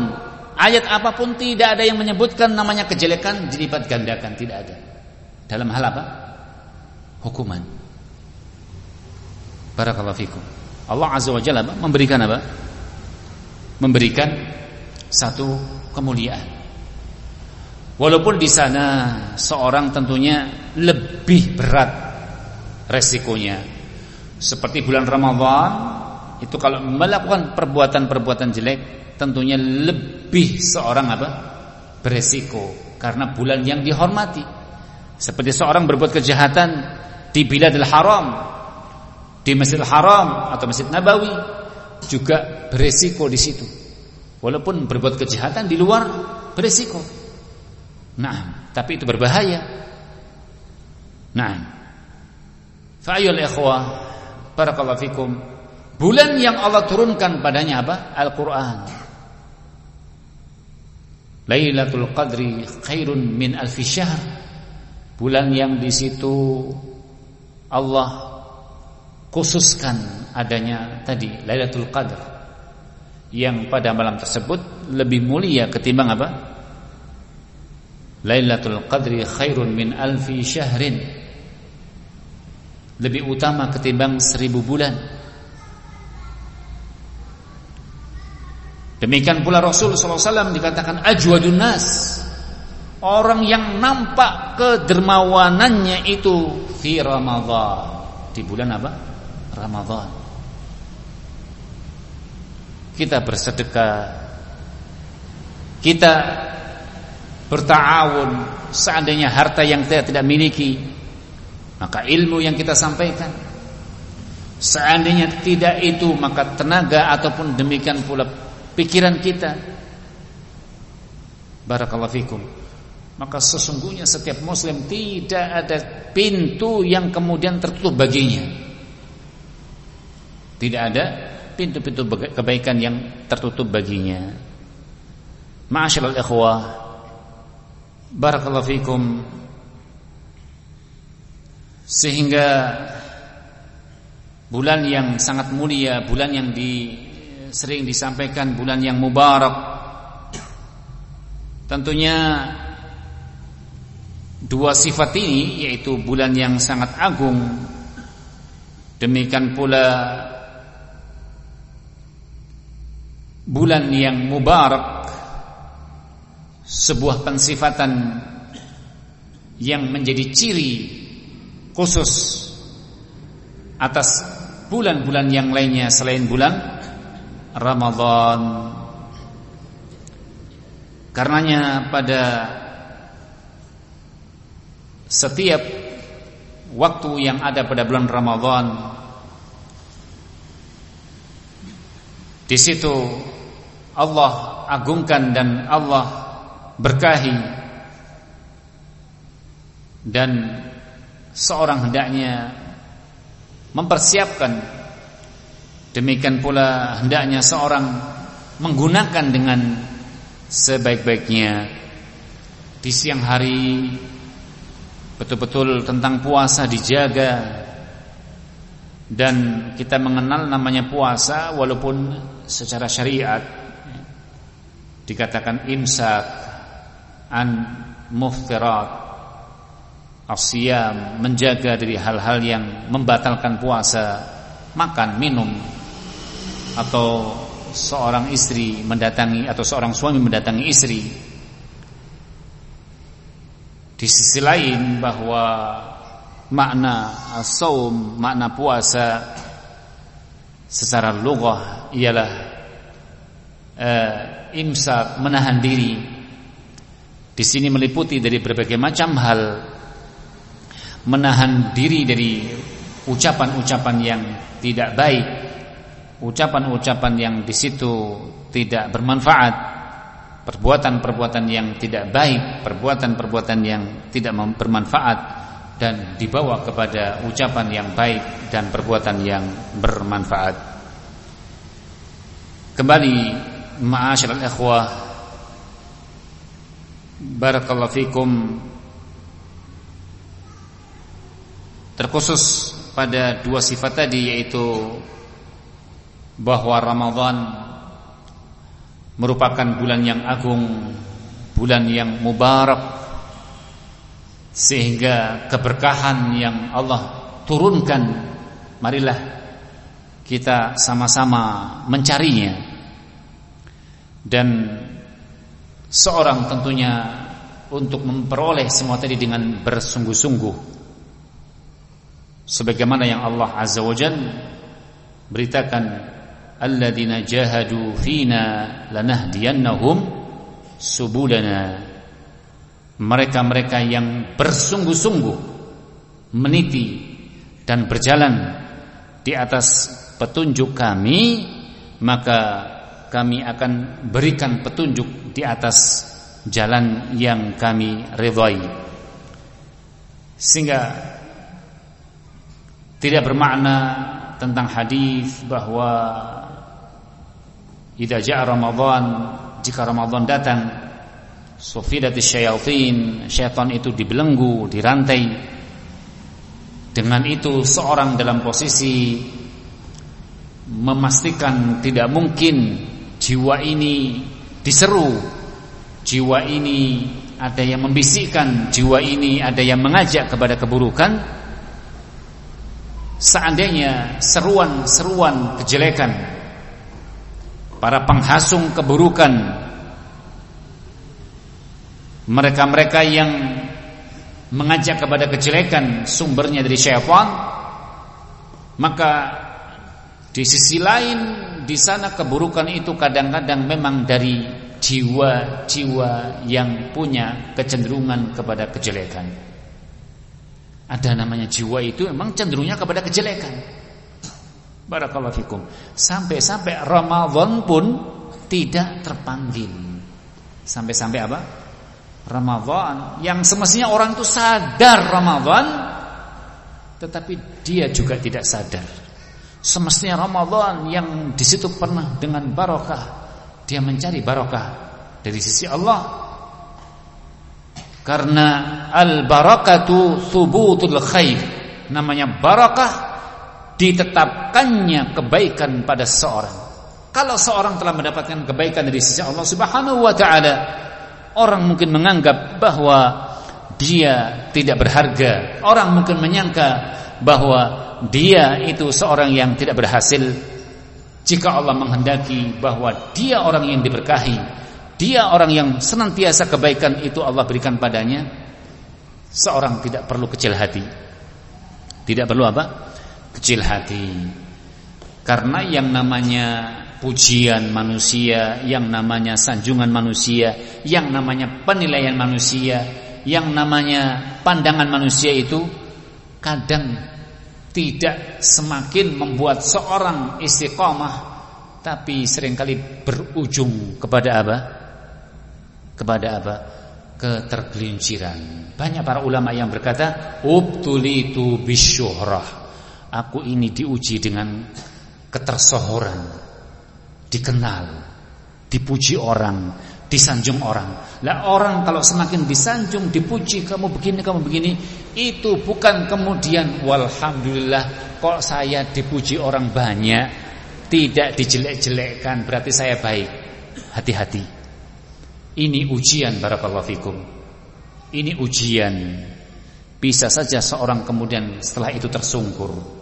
[SPEAKER 1] ayat apa pun tidak ada yang menyebutkan namanya kejelekan dilipat gandakan, tidak ada. Dalam hal apa? Hukuman. Barakallahu fikum. Allah Azza wa Jalla memberikan apa? Memberikan satu kemuliaan. Walaupun di sana seorang tentunya lebih berat resikonya. Seperti bulan Ramadhan itu kalau melakukan perbuatan-perbuatan jelek tentunya lebih seorang apa? beresiko karena bulan yang dihormati. Seperti seorang berbuat kejahatan di Biladil Haram, di Masjidil Haram atau Masjid Nabawi juga beresiko di situ. Walaupun berbuat kejahatan di luar beresiko. Nah, tapi itu berbahaya. Nah. Fa'ayyul ikhwah, barakallahu fikum. Bulan yang Allah turunkan padanya apa? Al-Qur'an. Lailatul Qadri khairun min alfi syahr. Bulan yang di situ Allah khususkan adanya tadi Lailatul Qadar yang pada malam tersebut lebih mulia ketimbang apa? Lailatul Qadri khairun min alfi syahrin Lebih utama ketimbang seribu bulan Demikian pula Rasul SAW dikatakan ajwadun nas. Orang yang nampak kedermawanannya itu Fi Ramadhan Di bulan apa? Ramadhan Kita bersedekah. Kita bertawun seandainya harta yang kita tidak miliki maka ilmu yang kita sampaikan. Seandainya tidak itu maka tenaga ataupun demikian pula pikiran kita. Barakallahu fikum. Maka sesungguhnya setiap muslim tidak ada pintu yang kemudian tertutup baginya. Tidak ada pintu-pintu kebaikan yang tertutup baginya. Ma'asyiral ikhwah Barakallahu fikum. Sehingga Bulan yang sangat mulia Bulan yang di, sering disampaikan Bulan yang mubarak. Tentunya Dua sifat ini Yaitu bulan yang sangat agung Demikian pula Bulan yang mubarak sebuah pensifatan yang menjadi ciri khusus atas bulan-bulan yang lainnya selain bulan Ramadan. Karenanya pada setiap waktu yang ada pada bulan Ramadan di situ Allah agungkan dan Allah berkahi dan seorang hendaknya mempersiapkan demikian pula hendaknya seorang menggunakan dengan sebaik-baiknya di siang hari betul-betul tentang puasa dijaga dan kita mengenal namanya puasa walaupun secara syariat dikatakan imsak an muftirat asyam menjaga dari hal-hal yang membatalkan puasa makan minum atau seorang istri mendatangi atau seorang suami mendatangi istri di sisi lain bahwa makna saum makna puasa secara lughah ialah uh, imsak menahan diri. Di sini meliputi dari berbagai macam hal menahan diri dari ucapan-ucapan yang tidak baik, ucapan-ucapan yang di situ tidak bermanfaat, perbuatan-perbuatan yang tidak baik, perbuatan-perbuatan yang tidak bermanfaat dan dibawa kepada ucapan yang baik dan perbuatan yang bermanfaat. Kembali ma'asyiral ikhwah barakallahu fikum terkhusus pada dua sifat tadi yaitu bahwa Ramadan merupakan bulan yang agung, bulan yang mubarak sehingga keberkahan yang Allah turunkan marilah kita sama-sama mencarinya. Dan seorang tentunya untuk memperoleh semua tadi dengan bersungguh-sungguh. Sebagaimana yang Allah Azza wa Jalla beritakan alladzina jahadu fina lanahdiyannahum subulana mereka-mereka yang bersungguh-sungguh meniti dan berjalan di atas petunjuk kami maka kami akan berikan petunjuk di atas jalan yang kami ridhai sehingga tidak bermakna tentang hadis bahwa Idza jaa Ramadan, jika Ramadan datang, sufidatis syayatin, syaitan itu dibelenggu, dirantai. Dengan itu seorang dalam posisi memastikan tidak mungkin jiwa ini diseru, jiwa ini ada yang membisikkan, jiwa ini ada yang mengajak kepada keburukan. Seandainya seruan-seruan kejelekan para penghasung keburukan mereka-mereka yang mengajak kepada kejelekan sumbernya dari syaitan maka di sisi lain di sana keburukan itu kadang-kadang memang dari jiwa-jiwa yang punya kecenderungan kepada kejelekan. Ada namanya jiwa itu memang cenderungnya kepada kejelekan Barakallahu fikum. Sampai-sampai Ramadan pun tidak terpanggil. Sampai-sampai apa? Ramadan yang semestinya orang itu sadar Ramadan tetapi dia juga tidak sadar. Semestinya Ramadan yang di situ pernah dengan barokah, dia mencari barokah dari sisi Allah. Karena al-barakatu thubutul khair. Namanya barakah ditetapkannya kebaikan pada seorang. Kalau seorang telah mendapatkan kebaikan dari sisi Allah Subhanahu wa taala, orang mungkin menganggap bahwa dia tidak berharga. Orang mungkin menyangka bahwa dia itu seorang yang tidak berhasil. Jika Allah menghendaki bahwa dia orang yang diberkahi, dia orang yang senantiasa kebaikan itu Allah berikan padanya, seorang tidak perlu kecil hati. Tidak perlu apa? Kecil hati. Karena yang namanya pujian manusia yang namanya sanjungan manusia yang namanya penilaian manusia yang namanya pandangan manusia itu kadang tidak semakin membuat seorang istiqomah tapi sering kali berujung kepada apa? Kepada apa? Ketergelinciran. Banyak para ulama yang berkata ubtulitu bisyuhrah Aku ini diuji dengan ketersohoran Dikenal Dipuji orang Disanjung orang. Lah orang kalau semakin disanjung Dipuji kamu begini kamu begini Itu bukan kemudian Walhamdulillah Kok saya dipuji orang banyak Tidak dijelek-jelekkan Berarti saya baik. Hati-hati. Ini ujian Barakallahu fikum. Ini ujian. Bisa saja seorang kemudian setelah itu tersungkur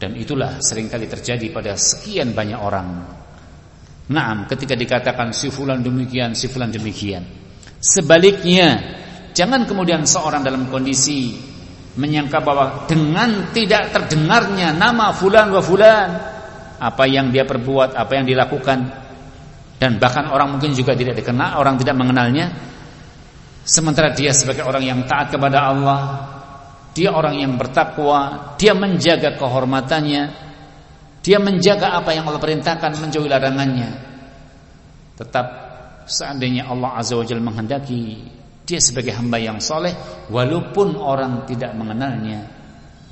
[SPEAKER 1] dan itulah sering kali terjadi pada sekian banyak orang. Naam, ketika dikatakan si fulan demikian, si fulan demikian. Sebaliknya, jangan kemudian seorang dalam kondisi menyangka bahwa dengan tidak terdengarnya nama fulan wa fulan, apa yang dia perbuat, apa yang dilakukan dan bahkan orang mungkin juga tidak dikenal, orang tidak mengenalnya. Sementara dia sebagai orang yang taat kepada Allah, dia orang yang bertakwa, dia menjaga kehormatannya, dia menjaga apa yang Allah perintahkan, menjauhi larangannya. Tetap seandainya Allah Azza wa Jalla menghendaki dia sebagai hamba yang soleh walaupun orang tidak mengenalnya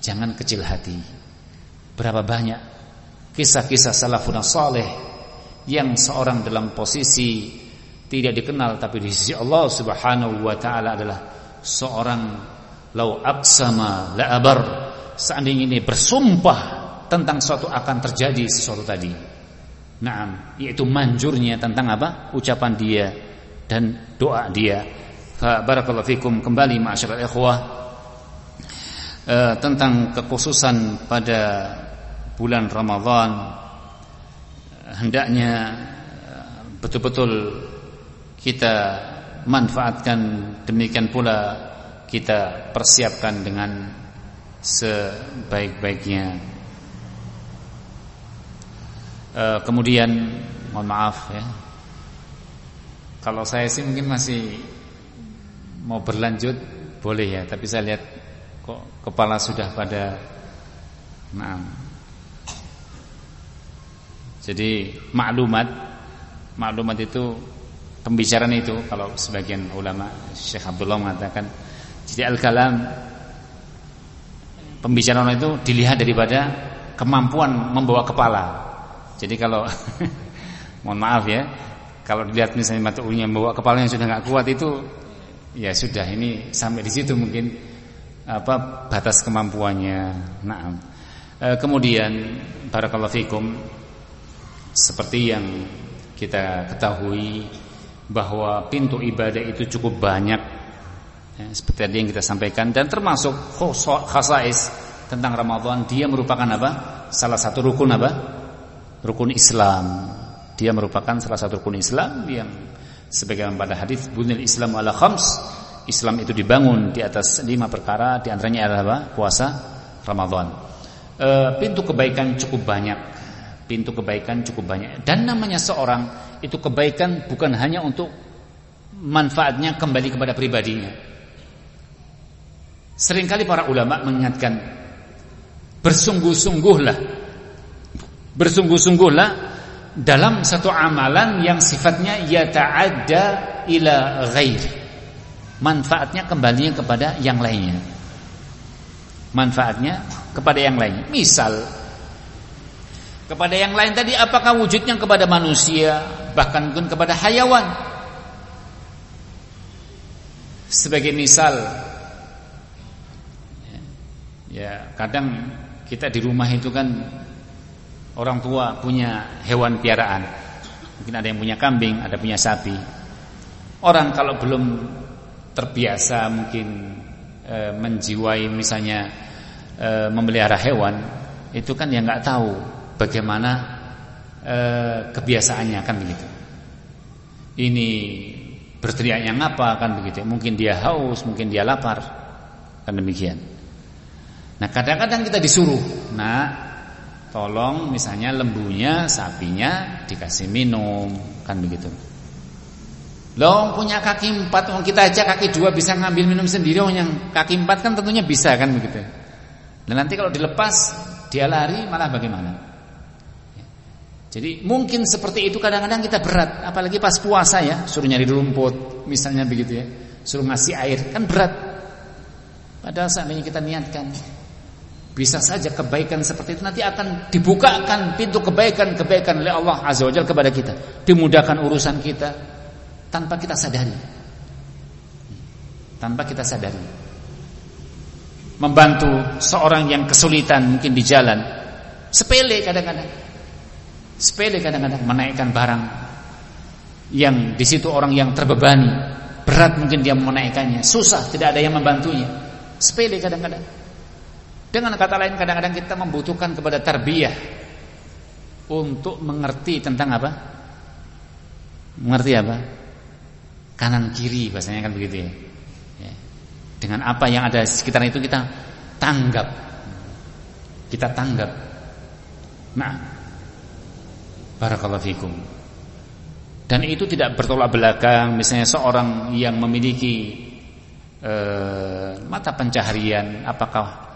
[SPEAKER 1] jangan kecil hati berapa banyak kisah-kisah salafun saleh yang seorang dalam posisi tidak dikenal tapi di sisi Allah Subhanahu wa taala adalah seorang lau aksama la abar seandainya ini bersumpah tentang suatu akan terjadi sesuatu tadi Naam, yaitu manjurnya tentang apa? Ucapan dia dan doa dia. Fa barakallahu fikum kembali ma'asyiral ikhwah e, tentang kekhususan pada bulan Ramadhan hendaknya eh, betul-betul kita manfaatkan demikian pula kita persiapkan dengan sebaik-baiknya. E, kemudian mohon maaf ya. Kalau saya sih mungkin masih mau berlanjut boleh ya tapi saya lihat kok kepala sudah pada nah jadi maklumat maklumat itu pembicaraan itu kalau sebagian ulama Syekh Abdullah mengatakan jadi al-kalam pembicaraan itu dilihat daripada kemampuan membawa kepala. Jadi kalau mohon maaf ya, kalau dilihat misalnya mata ulinya membawa kepalanya sudah nggak kuat itu ya sudah ini sampai di situ mungkin apa batas kemampuannya. Nah, e, kemudian barakallahu fikum seperti yang kita ketahui bahwa pintu ibadah itu cukup banyak ya, seperti tadi yang kita sampaikan dan termasuk khasais tentang Ramadan dia merupakan apa? Salah satu rukun apa? rukun Islam. Dia merupakan salah satu rukun Islam yang sebagaimana pada hadis bunil Islam ala khams, Islam itu dibangun di atas lima perkara, di antaranya adalah apa? puasa Ramadan. E, pintu kebaikan cukup banyak. Pintu kebaikan cukup banyak. Dan namanya seorang itu kebaikan bukan hanya untuk manfaatnya kembali kepada pribadinya. Seringkali para ulama mengingatkan bersungguh-sungguhlah Bersungguh-sungguhlah dalam satu amalan yang sifatnya yata'adda ila ghair. Manfaatnya kembali kepada yang lainnya. Manfaatnya kepada yang lain. Misal kepada yang lain tadi apakah wujudnya kepada manusia bahkan pun kepada hayawan. Sebagai misal ya kadang kita di rumah itu kan orang tua punya hewan piaraan. Mungkin ada yang punya kambing, ada punya sapi. Orang kalau belum terbiasa mungkin e, menjiwai misalnya e, memelihara hewan, itu kan ya nggak tahu bagaimana e, kebiasaannya kan begitu. Ini berteriaknya ngapa kan begitu. Mungkin dia haus, mungkin dia lapar. Kan demikian. Nah, kadang-kadang kita disuruh, "Nah, Tolong misalnya lembunya, sapinya dikasih minum, kan begitu. Loh punya kaki empat, oh, kita aja kaki dua bisa ngambil minum sendiri, oh yang kaki empat kan tentunya bisa kan begitu. Dan nanti kalau dilepas dia lari malah bagaimana? Jadi mungkin seperti itu kadang-kadang kita berat, apalagi pas puasa ya, suruh nyari rumput, misalnya begitu ya, suruh ngasih air kan berat. Padahal seandainya kita niatkan bisa saja kebaikan seperti itu nanti akan dibukakan pintu kebaikan-kebaikan oleh Allah Azza wa Jalla kepada kita. Dimudahkan urusan kita tanpa kita sadari. Tanpa kita sadari. Membantu seorang yang kesulitan mungkin di jalan. Sepele kadang-kadang. Sepele kadang-kadang menaikkan barang yang di situ orang yang terbebani, berat mungkin dia menaikkannya, susah, tidak ada yang membantunya. Sepele kadang-kadang. Dengan kata lain kadang-kadang kita membutuhkan kepada tarbiyah untuk mengerti tentang apa? Mengerti apa? Kanan kiri bahasanya kan begitu ya. ya. Dengan apa yang ada sekitar itu kita tanggap. Kita tanggap. Nah, barakallahu fikum. Dan itu tidak bertolak belakang misalnya seorang yang memiliki eh, mata pencaharian apakah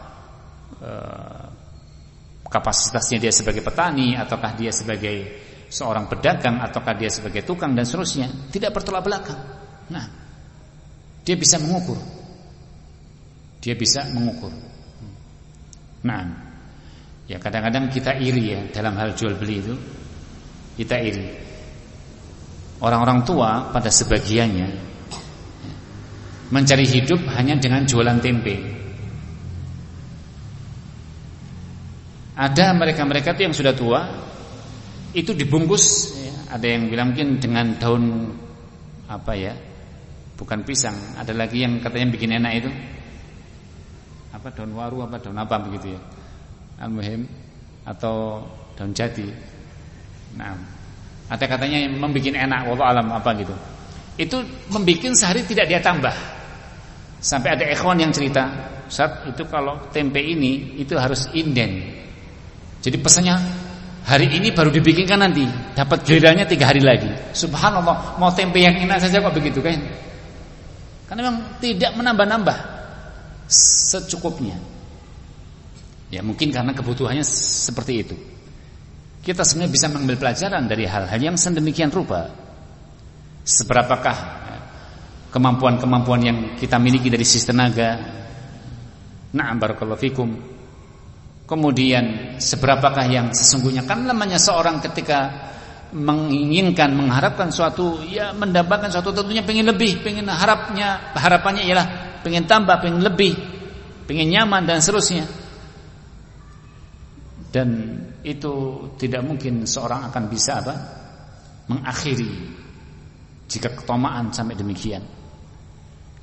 [SPEAKER 1] Eh, kapasitasnya dia sebagai petani ataukah dia sebagai seorang pedagang ataukah dia sebagai tukang dan seterusnya, tidak bertolak belakang. Nah, dia bisa mengukur. Dia bisa mengukur. Nah, ya kadang-kadang kita iri ya dalam hal jual beli itu. Kita iri. Orang-orang tua pada sebagiannya mencari hidup hanya dengan jualan tempe. Ada mereka-mereka itu yang sudah tua itu dibungkus. Ya, ada yang bilang mungkin dengan daun apa ya bukan pisang. Ada lagi yang katanya bikin enak itu. Apa daun waru apa daun apa begitu ya. Al-muhim atau daun jati. Nah ada katanya yang membuat enak wallahu alam apa gitu. Itu membuat sehari tidak dia tambah. Sampai ada ikhwan yang cerita saat itu kalau tempe ini itu harus inden jadi pesannya hari ini baru dibikinkan nanti dapat gilirannya tiga hari lagi subhanallah mau tempe yang enak saja kok begitu kan karena memang tidak menambah-nambah secukupnya. Ya mungkin karena kebutuhannya seperti itu. Kita sebenarnya bisa mengambil pelajaran dari hal-hal yang sedemikian rupa. Seberapakah ya, kemampuan-kemampuan yang kita miliki dari sisi tenaga? Na'am barakallahu fikum. Kemudian seberapakah yang sesungguhnya? Kan namanya seorang ketika menginginkan mengharapkan suatu ya mendapatkan suatu tentunya pengen lebih pengen harapnya harapannya ialah pengen tambah pengen lebih pengen nyaman dan seterusnya. Dan itu tidak mungkin seorang akan bisa apa? Mengakhiri jika ketomaan sampai demikian.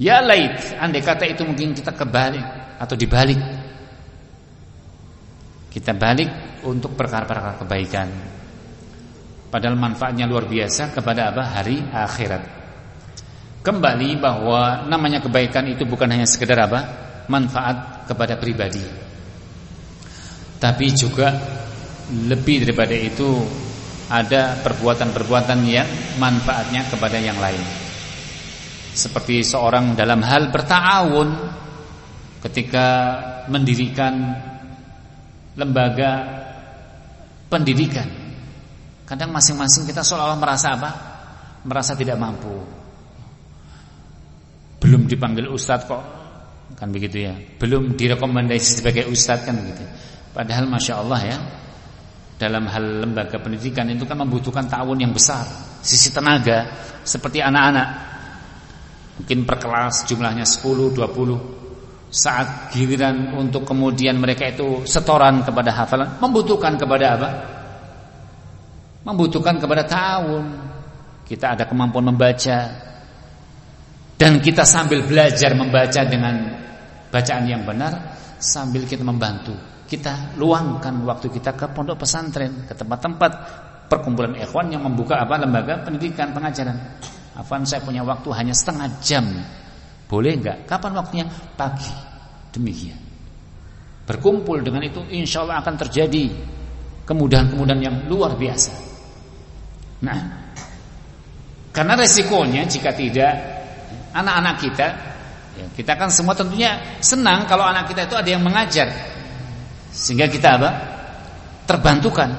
[SPEAKER 1] Ya lait andai kata itu mungkin kita kebalik atau dibalik kita balik untuk perkara-perkara kebaikan Padahal manfaatnya luar biasa kepada apa? Hari akhirat. Kembali bahwa namanya kebaikan itu bukan hanya sekedar apa? Manfaat kepada pribadi. Tapi juga lebih daripada itu ada perbuatan-perbuatan yang manfaatnya kepada yang lain. Seperti seorang dalam hal bertawun ketika mendirikan lembaga pendidikan Kadang masing-masing kita seolah-olah merasa apa? Merasa tidak mampu. Belum dipanggil ustadz kok. Kan begitu ya. Belum direkomendasi sebagai ustadz kan begitu. Padahal Masya Allah ya. Dalam hal lembaga pendidikan itu kan membutuhkan tahun yang besar. Sisi tenaga. Seperti anak-anak. Mungkin per kelas jumlahnya 10, 20. Saat giliran untuk kemudian mereka itu setoran kepada hafalan. Membutuhkan kepada apa? membutuhkan kepada tahun. Kita ada kemampuan membaca dan kita sambil belajar membaca dengan bacaan yang benar sambil kita membantu. Kita luangkan waktu kita ke pondok pesantren, ke tempat-tempat perkumpulan ikhwan yang membuka apa lembaga pendidikan pengajaran. Afan saya punya waktu hanya setengah jam. Boleh enggak? Kapan waktunya? Pagi. Demikian. Berkumpul dengan itu insya Allah akan terjadi kemudahan-kemudahan yang luar biasa. Nah, karena resikonya jika tidak anak-anak kita, ya, kita kan semua tentunya senang kalau anak kita itu ada yang mengajar, sehingga kita apa? Terbantukan.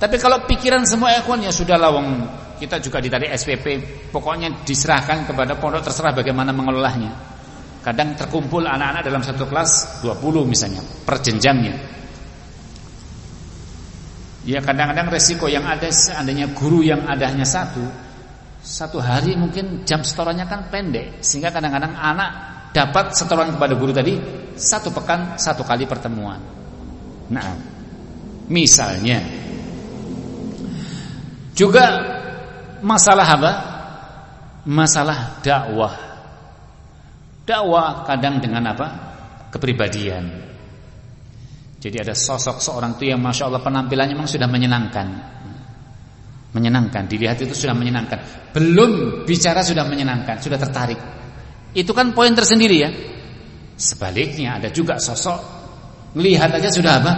[SPEAKER 1] Tapi kalau pikiran semua ikhwan ya sudah lawang kita juga ditarik SPP, pokoknya diserahkan kepada pondok terserah bagaimana mengelolanya. Kadang terkumpul anak-anak dalam satu kelas 20 misalnya per jenjangnya. Ya kadang-kadang resiko yang ada seandainya guru yang ada hanya satu Satu hari mungkin jam setorannya kan pendek Sehingga kadang-kadang anak dapat setoran kepada guru tadi Satu pekan, satu kali pertemuan Nah Misalnya Juga Masalah apa? Masalah dakwah Dakwah kadang dengan apa? Kepribadian jadi ada sosok seorang itu yang masya Allah penampilannya memang sudah menyenangkan, menyenangkan. Dilihat itu sudah menyenangkan. Belum bicara sudah menyenangkan, sudah tertarik. Itu kan poin tersendiri ya. Sebaliknya ada juga sosok melihat aja sudah apa?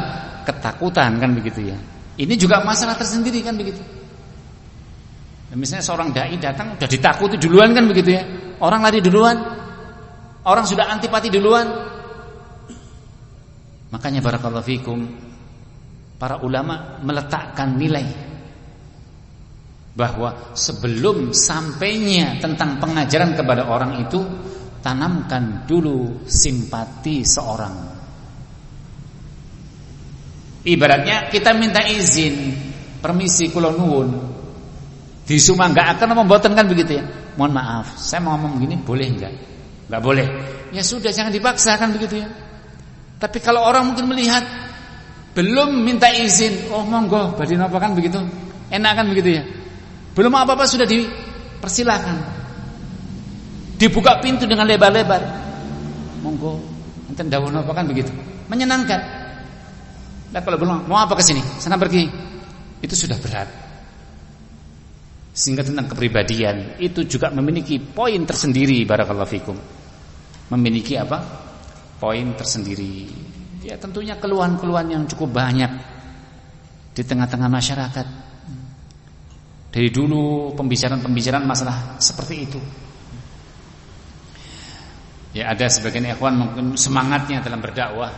[SPEAKER 1] Ketakutan kan begitu ya. Ini juga masalah tersendiri kan begitu. Dan misalnya seorang dai datang sudah ditakuti duluan kan begitu ya. Orang lari duluan. Orang sudah antipati duluan. Makanya barakallahu fikum para ulama meletakkan nilai bahwa sebelum sampainya tentang pengajaran kepada orang itu tanamkan dulu simpati seorang. Ibaratnya kita minta izin, permisi kula nuwun. Di nggak akan memboten kan begitu ya. Mohon maaf, saya mau ngomong begini boleh enggak? Enggak boleh. Ya sudah jangan dipaksa kan begitu ya. Tapi kalau orang mungkin melihat belum minta izin, oh monggo badhe napa kan begitu. Enak kan begitu ya. Belum apa-apa sudah dipersilahkan. Dibuka pintu dengan lebar-lebar. Monggo, enten dawuh napa kan begitu. Menyenangkan. Nah kalau belum mau apa ke sini? Sana pergi. Itu sudah berat. Sehingga tentang kepribadian itu juga memiliki poin tersendiri barakallahu fikum. Memiliki apa? Poin tersendiri. Ya tentunya keluhan-keluhan yang cukup banyak di tengah-tengah masyarakat. Dari dulu pembicaraan-pembicaraan masalah seperti itu. Ya ada sebagian ikhwan mungkin semangatnya dalam berdakwah.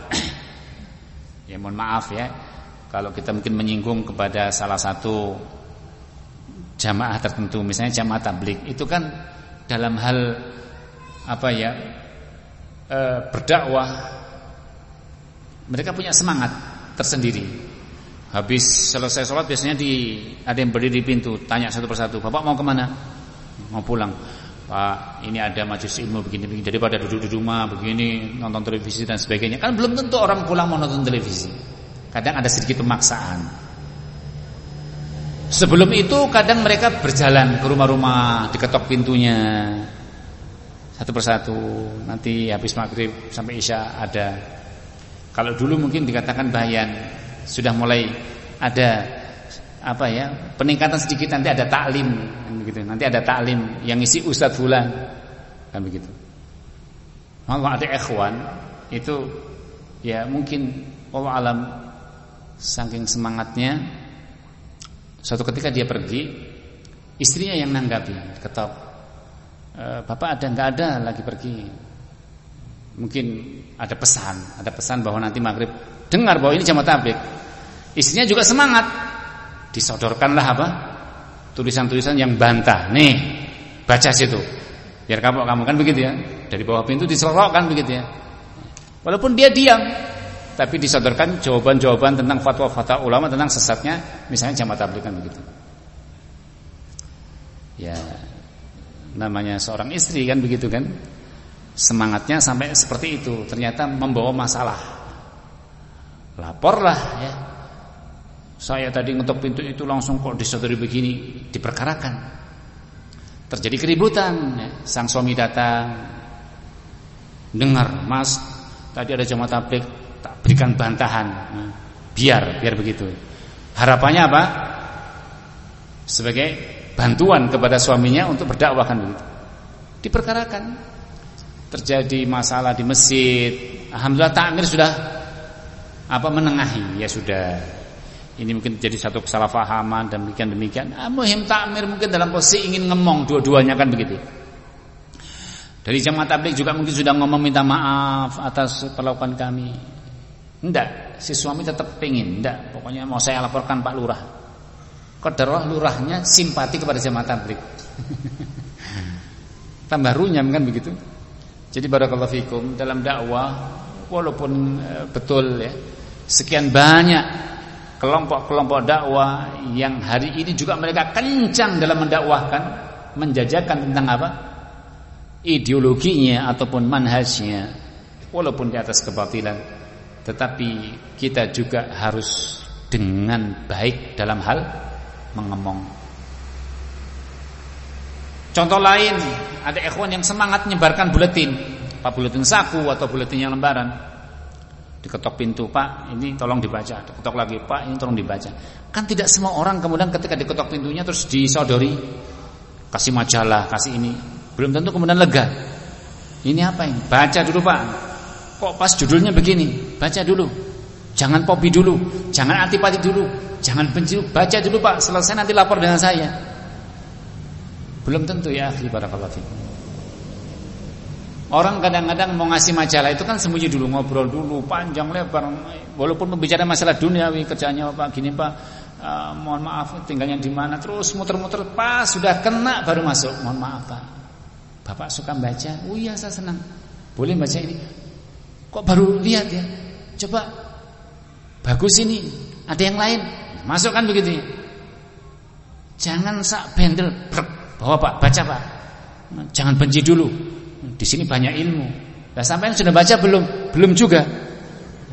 [SPEAKER 1] ya mohon maaf ya kalau kita mungkin menyinggung kepada salah satu jamaah tertentu misalnya jamaah tablik itu kan dalam hal apa ya e, berdakwah mereka punya semangat tersendiri. Habis selesai sholat biasanya di ada yang berdiri di pintu tanya satu persatu bapak mau ke mana? Mau pulang. Pak ini ada majelis ilmu begini begini daripada duduk di rumah begini nonton televisi dan sebagainya. Kan belum tentu orang pulang mau nonton televisi. Kadang ada sedikit pemaksaan Sebelum itu kadang mereka berjalan ke rumah-rumah, diketok pintunya satu persatu. Nanti habis maghrib sampai isya ada. Kalau dulu mungkin dikatakan bayan, sudah mulai ada apa ya peningkatan sedikit nanti ada taklim, kan begitu. Nanti ada taklim yang isi ustadz fulan, kan begitu. Kalau ada ikhwan itu ya mungkin Allah alam saking semangatnya Suatu ketika dia pergi, istrinya yang nanggapi, ketok. E, Bapak ada nggak ada lagi pergi. Mungkin ada pesan, ada pesan bahwa nanti maghrib dengar bahwa ini jamaah tablik. Istrinya juga semangat, disodorkanlah apa? Tulisan-tulisan yang bantah. Nih, baca situ. Biar kapok kamu kan begitu ya. Dari bawah pintu diserokkan begitu ya. Walaupun dia diam, tapi disodorkan jawaban-jawaban tentang fatwa-fatwa ulama tentang sesatnya misalnya jamaah tabligh kan begitu. Ya namanya seorang istri kan begitu kan. Semangatnya sampai seperti itu, ternyata membawa masalah. Laporlah ya. Saya tadi ngetok pintu itu langsung kok disodori begini, diperkarakan. Terjadi keributan, ya. sang suami datang dengar, "Mas, tadi ada jamaah tabligh tak berikan bantahan. Nah, biar, biar begitu. Harapannya apa? Sebagai bantuan kepada suaminya untuk berdakwah kan begitu. Diperkarakan. Terjadi masalah di masjid. Alhamdulillah takmir sudah apa menengahi, ya sudah. Ini mungkin jadi satu kesalahpahaman dan demikian demikian. Ah, muhim takmir mungkin dalam posisi ingin ngemong dua-duanya kan begitu. Dari jamaah tablik juga mungkin sudah ngomong minta maaf atas perlakuan kami. Enggak, si suami tetap pengen, enggak. Pokoknya mau saya laporkan Pak Lurah. Kodarlah lurahnya simpati kepada jemaah tablik. Tambah runyam kan begitu. Jadi barakallahu fikum dalam dakwah walaupun e, betul ya sekian banyak kelompok-kelompok dakwah yang hari ini juga mereka kencang dalam mendakwahkan, menjajakan tentang apa? ideologinya ataupun manhajnya walaupun di atas kebatilan tetapi kita juga harus dengan baik dalam hal mengemong. Contoh lain, ada ikhwan yang semangat menyebarkan buletin, apa buletin saku atau buletin yang lembaran. Diketok pintu, Pak, ini tolong dibaca. Diketok lagi, Pak, ini tolong dibaca. Kan tidak semua orang kemudian ketika diketok pintunya terus disodori, kasih majalah, kasih ini. Belum tentu kemudian lega. Ini apa ini? Baca dulu, Pak. Kok pas judulnya begini? Baca dulu. Jangan popi dulu, jangan antipati dulu, jangan benci dulu, baca dulu Pak, selesai nanti lapor dengan saya. Belum tentu ya akhi barakallahu fikum. Orang kadang-kadang mau ngasih majalah itu kan sembunyi dulu, ngobrol dulu, panjang lebar. Walaupun membicarakan masalah duniawi, kerjanya Pak gini Pak, uh, mohon maaf tinggalnya di mana terus muter-muter pas sudah kena baru masuk mohon maaf Pak Bapak suka baca oh iya saya senang boleh baca ini kok baru lihat ya? Coba bagus ini. Ada yang lain? Masukkan begitu ya. Jangan sak bendel bawa Pak. Baca Pak. Jangan benci dulu. Di sini banyak ilmu. Nah sampai sudah baca belum? Belum juga.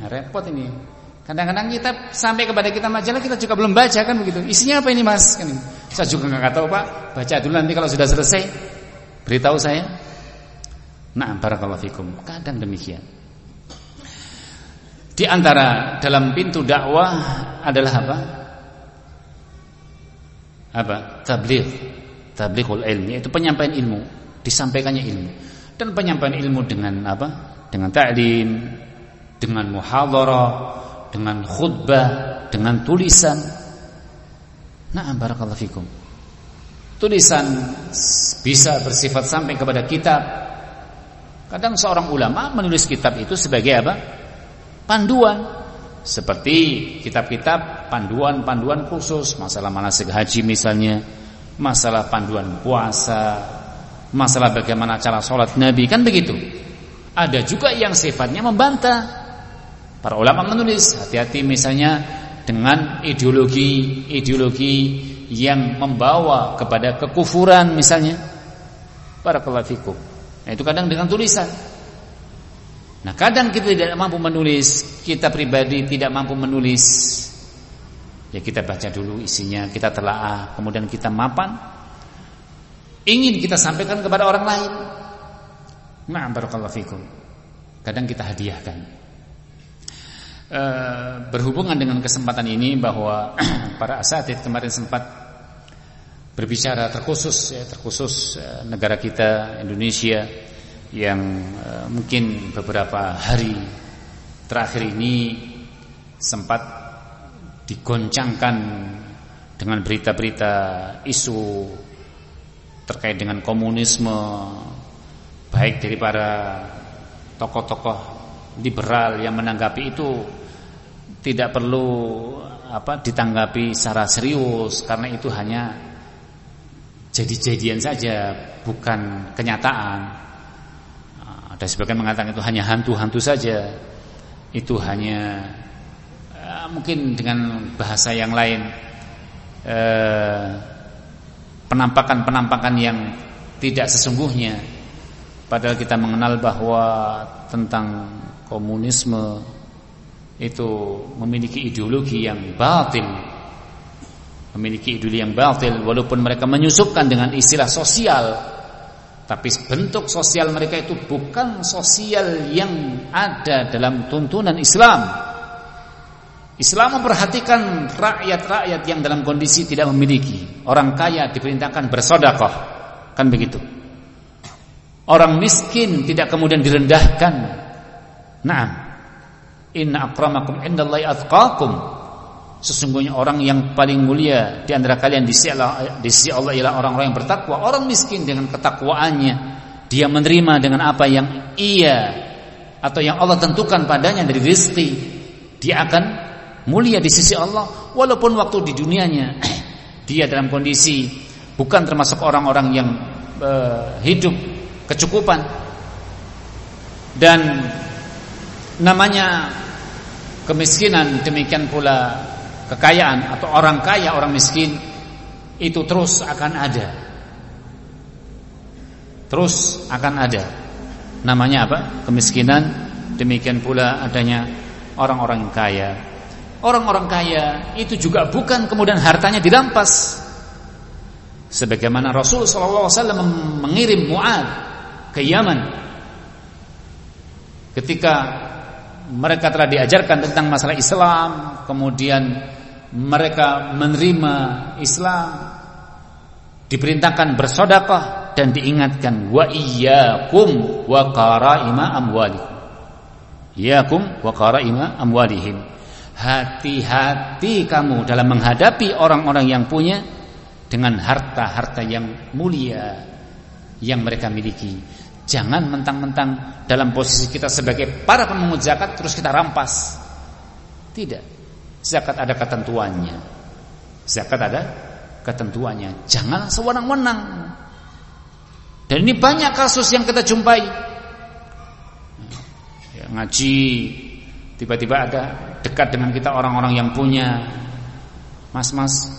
[SPEAKER 1] Nah, repot ini. Kadang-kadang kita sampai kepada kita majalah kita juga belum baca kan begitu. Isinya apa ini mas? Kan Saya juga nggak tahu pak. Baca dulu nanti kalau sudah selesai. Beritahu saya. Nah, barakallahu fikum. Kadang demikian. Di antara dalam pintu dakwah adalah apa? Apa? Tabligh. Tablighul ilmi itu penyampaian ilmu, disampaikannya ilmu. Dan penyampaian ilmu dengan apa? Dengan ta'lim, dengan muhadharah, dengan khutbah, dengan tulisan. Nah, barakallahu fikum. Tulisan bisa bersifat sampai kepada kitab. Kadang seorang ulama menulis kitab itu sebagai apa? Panduan. Seperti kitab-kitab panduan-panduan khusus masalah manasik haji misalnya, masalah panduan puasa, masalah bagaimana cara sholat Nabi kan begitu. Ada juga yang sifatnya membantah Para ulama menulis hati-hati misalnya dengan ideologi-ideologi yang membawa kepada kekufuran misalnya. Barakallahu fikum. Nah, itu kadang dengan tulisan. Nah, kadang kita tidak mampu menulis, kita pribadi tidak mampu menulis. Ya kita baca dulu isinya, kita telaah, kemudian kita mapan. Ingin kita sampaikan kepada orang lain. Nah, barakallahu fikum. Kadang kita hadiahkan. Eh, berhubungan dengan kesempatan ini bahwa para asatid kemarin sempat berbicara terkhusus ya, terkhusus uh, negara kita Indonesia yang uh, mungkin beberapa hari terakhir ini sempat digoncangkan dengan berita-berita isu terkait dengan komunisme baik dari para tokoh-tokoh liberal yang menanggapi itu tidak perlu apa ditanggapi secara serius karena itu hanya jadi-jadian saja bukan kenyataan. Ada sebagian mengatakan itu hanya hantu-hantu saja. Itu hanya uh, mungkin dengan bahasa yang lain penampakan-penampakan uh, yang tidak sesungguhnya. Padahal kita mengenal bahwa tentang komunisme itu memiliki ideologi yang batil memiliki ideologi yang batil walaupun mereka menyusupkan dengan istilah sosial tapi bentuk sosial mereka itu bukan sosial yang ada dalam tuntunan Islam. Islam memperhatikan rakyat-rakyat yang dalam kondisi tidak memiliki. Orang kaya diperintahkan bersodakoh kan begitu? Orang miskin tidak kemudian direndahkan. Nah, inna akramakum indallahi atqakum. Sesungguhnya orang yang paling mulia di antara kalian di sisi Allah, ialah orang-orang yang bertakwa. Orang miskin dengan ketakwaannya, dia menerima dengan apa yang ia atau yang Allah tentukan padanya dari rezeki, dia akan mulia di sisi Allah. Walaupun waktu di dunianya dia dalam kondisi bukan termasuk orang-orang yang uh, hidup kecukupan. Dan namanya kemiskinan demikian pula kekayaan atau orang kaya orang miskin itu terus akan ada. Terus akan ada. Namanya apa? Kemiskinan. Demikian pula adanya orang-orang kaya. Orang-orang kaya itu juga bukan kemudian hartanya dirampas. Sebagaimana Rasul SAW mengirim Muad ke Yaman. Ketika mereka telah diajarkan tentang masalah Islam, kemudian mereka menerima Islam, diperintahkan bersedekah dan diingatkan wa iyyakum wa qaraima amwalikum. Iyyakum wa qaraima amwalihim. Hati-hati kamu dalam menghadapi orang-orang yang punya dengan harta-harta yang mulia yang mereka miliki. Jangan mentang-mentang dalam posisi kita sebagai para pemungut zakat terus kita rampas. Tidak. Zakat ada ketentuannya. Zakat ada ketentuannya. Jangan sewenang-wenang. Dan ini banyak kasus yang kita jumpai. Ya, ngaji tiba-tiba ada dekat dengan kita orang-orang yang punya Mas-mas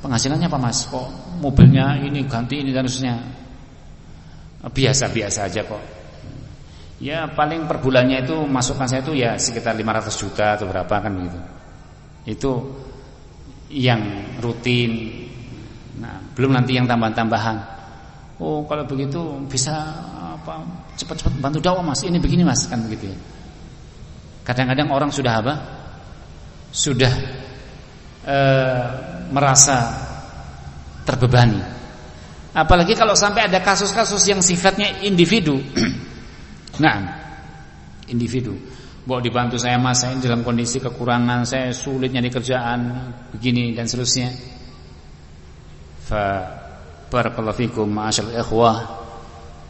[SPEAKER 1] penghasilannya apa mas? Kok mobilnya ini ganti ini dan seterusnya Biasa-biasa aja kok Ya paling per bulannya itu masukan saya itu ya sekitar 500 juta atau berapa kan begitu. Itu yang rutin. Nah, belum nanti yang tambahan-tambahan. Oh, kalau begitu bisa apa cepat-cepat bantu dakwah Mas. Ini begini Mas kan begitu ya. Kadang-kadang orang sudah apa? Sudah eh, merasa terbebani. Apalagi kalau sampai ada kasus-kasus yang sifatnya individu Nah, individu. Bawa dibantu saya mas, saya dalam kondisi kekurangan, saya sulit nyari kerjaan, begini dan seterusnya. Fa barakallahu fikum ma'asyal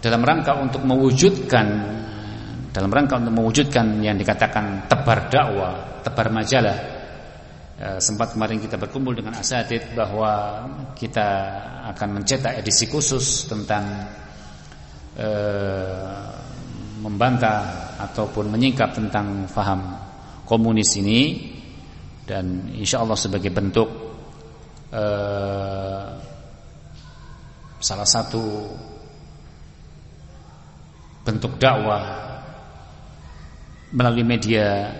[SPEAKER 1] dalam rangka untuk mewujudkan dalam rangka untuk mewujudkan yang dikatakan tebar dakwah, tebar majalah. Eh, sempat kemarin kita berkumpul dengan asatid bahwa kita akan mencetak edisi khusus tentang eh, membantah ataupun menyingkap tentang faham komunis ini dan insya Allah sebagai bentuk eh, salah satu bentuk dakwah melalui media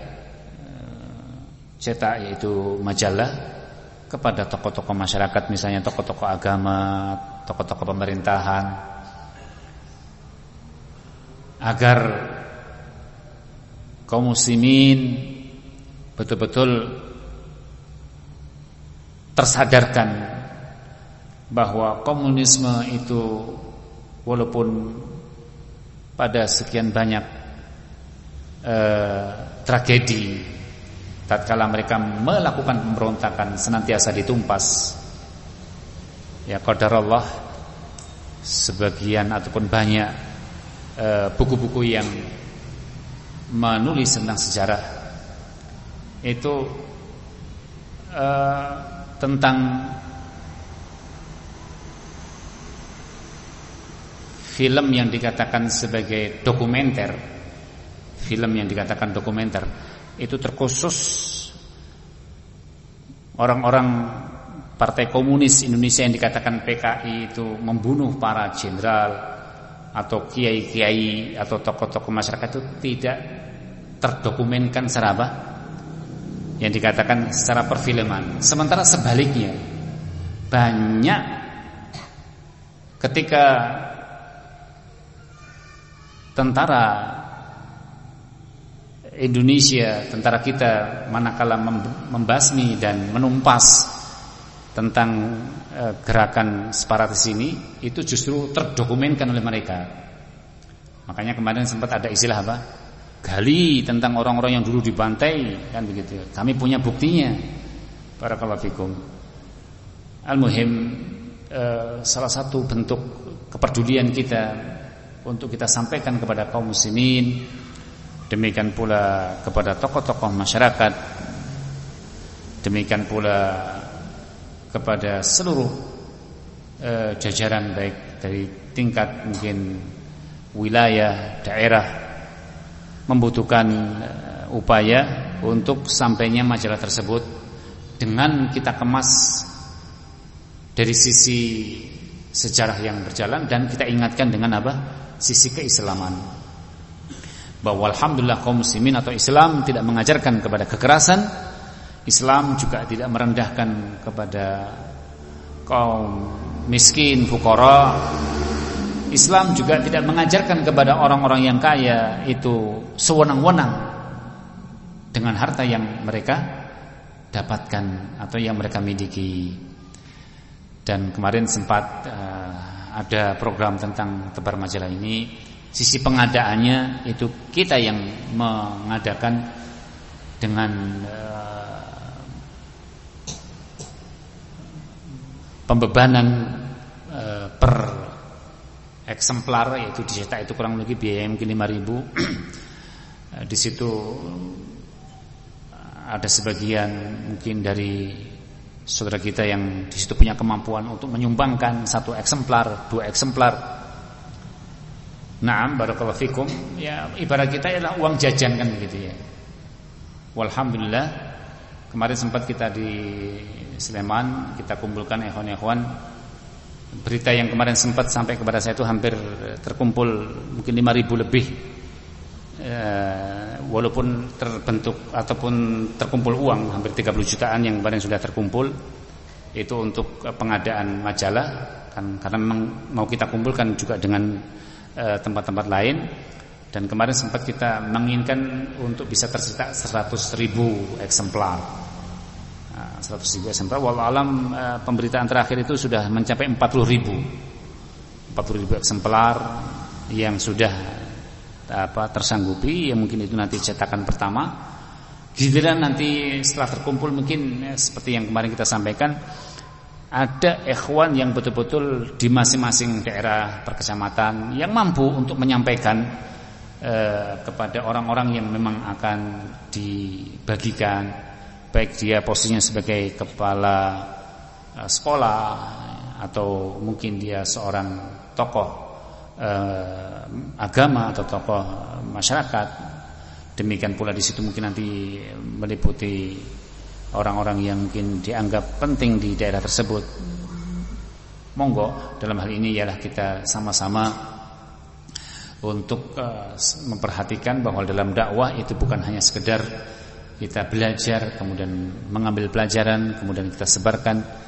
[SPEAKER 1] eh, cetak yaitu majalah kepada tokoh-tokoh masyarakat misalnya tokoh-tokoh agama, tokoh-tokoh pemerintahan agar kaum muslimin betul-betul tersadarkan bahwa komunisme itu walaupun pada sekian banyak eh, tragedi tatkala mereka melakukan pemberontakan senantiasa ditumpas ya qadarullah sebagian ataupun banyak Eh, buku-buku yang menulis tentang sejarah. Itu uh, tentang film yang dikatakan sebagai dokumenter. Film yang dikatakan dokumenter. Itu terkhusus orang-orang Partai Komunis Indonesia yang dikatakan PKI itu membunuh para jenderal atau kiai-kiai atau tokoh-tokoh masyarakat itu tidak terdokumenkan secara apa? Yang dikatakan secara perfilman. Sementara sebaliknya banyak ketika tentara Indonesia, tentara kita manakala membasmi dan menumpas tentang e, gerakan separatis ini itu justru terdokumenkan oleh mereka. Makanya kemarin sempat ada istilah apa? Gali tentang orang-orang yang dulu dibantai kan begitu. Kami punya buktinya. Barakallahu fikum. Al-muhim e, salah satu bentuk kepedulian kita untuk kita sampaikan kepada kaum muslimin demikian pula kepada tokoh-tokoh masyarakat demikian pula kepada seluruh e, jajaran baik dari tingkat mungkin wilayah, daerah membutuhkan e, upaya untuk sampainya majalah tersebut dengan kita kemas dari sisi sejarah yang berjalan dan kita ingatkan dengan apa? sisi keislaman. Bahwa alhamdulillah kaum muslimin atau Islam tidak mengajarkan kepada kekerasan Islam juga tidak merendahkan kepada kaum miskin, fukara. Islam juga tidak mengajarkan kepada orang-orang yang kaya itu sewenang-wenang dengan harta yang mereka dapatkan atau yang mereka miliki. Dan kemarin sempat uh, ada program tentang tebar majalah ini. Sisi pengadaannya itu kita yang mengadakan dengan uh, pembebanan e, per eksemplar yaitu dicetak itu kurang lebih biaya mungkin 5000 di situ ada sebagian mungkin dari saudara kita yang di situ punya kemampuan untuk menyumbangkan satu eksemplar, dua eksemplar. Naam barakallahu fikum. Ya ibarat kita adalah uang jajan kan begitu ya. Walhamdulillah kemarin sempat kita di Sleman kita kumpulkan ikhwan-ikhwan berita yang kemarin sempat sampai kepada saya itu hampir terkumpul mungkin 5000 lebih. E, walaupun terbentuk ataupun terkumpul uang hampir 30 jutaan yang kemarin sudah terkumpul itu untuk pengadaan majalah. Kan karena memang mau kita kumpulkan juga dengan eh, tempat-tempat lain dan kemarin sempat kita menginginkan untuk bisa tercetak 100 ribu eksemplar. 100 nah, ribu eksemplar. Walau alam e, pemberitaan terakhir itu sudah mencapai 40 ribu. 40 ribu eksemplar yang sudah apa tersanggupi. Ya mungkin itu nanti cetakan pertama. Giliran nanti setelah terkumpul mungkin ya, seperti yang kemarin kita sampaikan ada ikhwan yang betul-betul di masing-masing daerah perkecamatan yang mampu untuk menyampaikan eh, kepada orang-orang yang memang akan dibagikan baik dia posisinya sebagai kepala eh, sekolah atau mungkin dia seorang tokoh eh, agama atau tokoh masyarakat. Demikian pula di situ mungkin nanti meliputi orang-orang yang mungkin dianggap penting di daerah tersebut. Monggo dalam hal ini ialah kita sama-sama untuk uh, memperhatikan bahwa dalam dakwah itu bukan hanya sekedar kita belajar kemudian mengambil pelajaran kemudian kita sebarkan.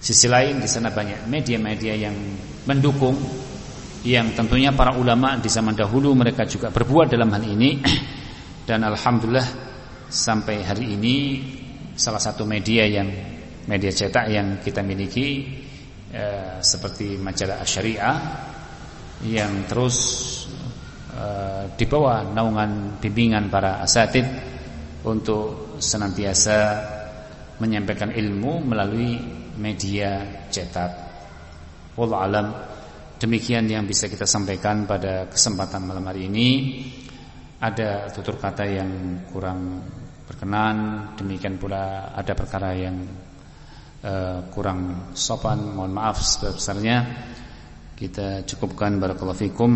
[SPEAKER 1] Sisi lain di sana banyak media-media yang mendukung yang tentunya para ulama di zaman dahulu mereka juga berbuat dalam hal ini dan alhamdulillah sampai hari ini salah satu media yang media cetak yang kita miliki eh, seperti majalah Syariah yang terus eh, di bawah naungan bimbingan para asatid untuk senantiasa menyampaikan ilmu melalui media cetak. Wallahu alam Demikian yang bisa kita sampaikan pada kesempatan malam hari ini. Ada tutur kata yang kurang berkenan, demikian pula ada perkara yang uh, kurang sopan. Mohon maaf sebesar-besarnya. Kita cukupkan barakallahu fikum.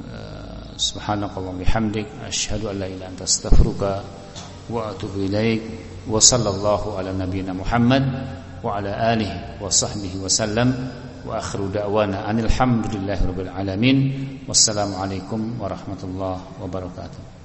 [SPEAKER 1] Uh, سبحانك اللهم بحمدك أشهد أن لا إله إلا أنت أستغفرك وأتوب إليك. وصلى الله على نبينا محمد وعلى آله وصحبه وسلم. وآخر دعوانا أن الحمد لله رب العالمين. والسلام عليكم ورحمة الله وبركاته.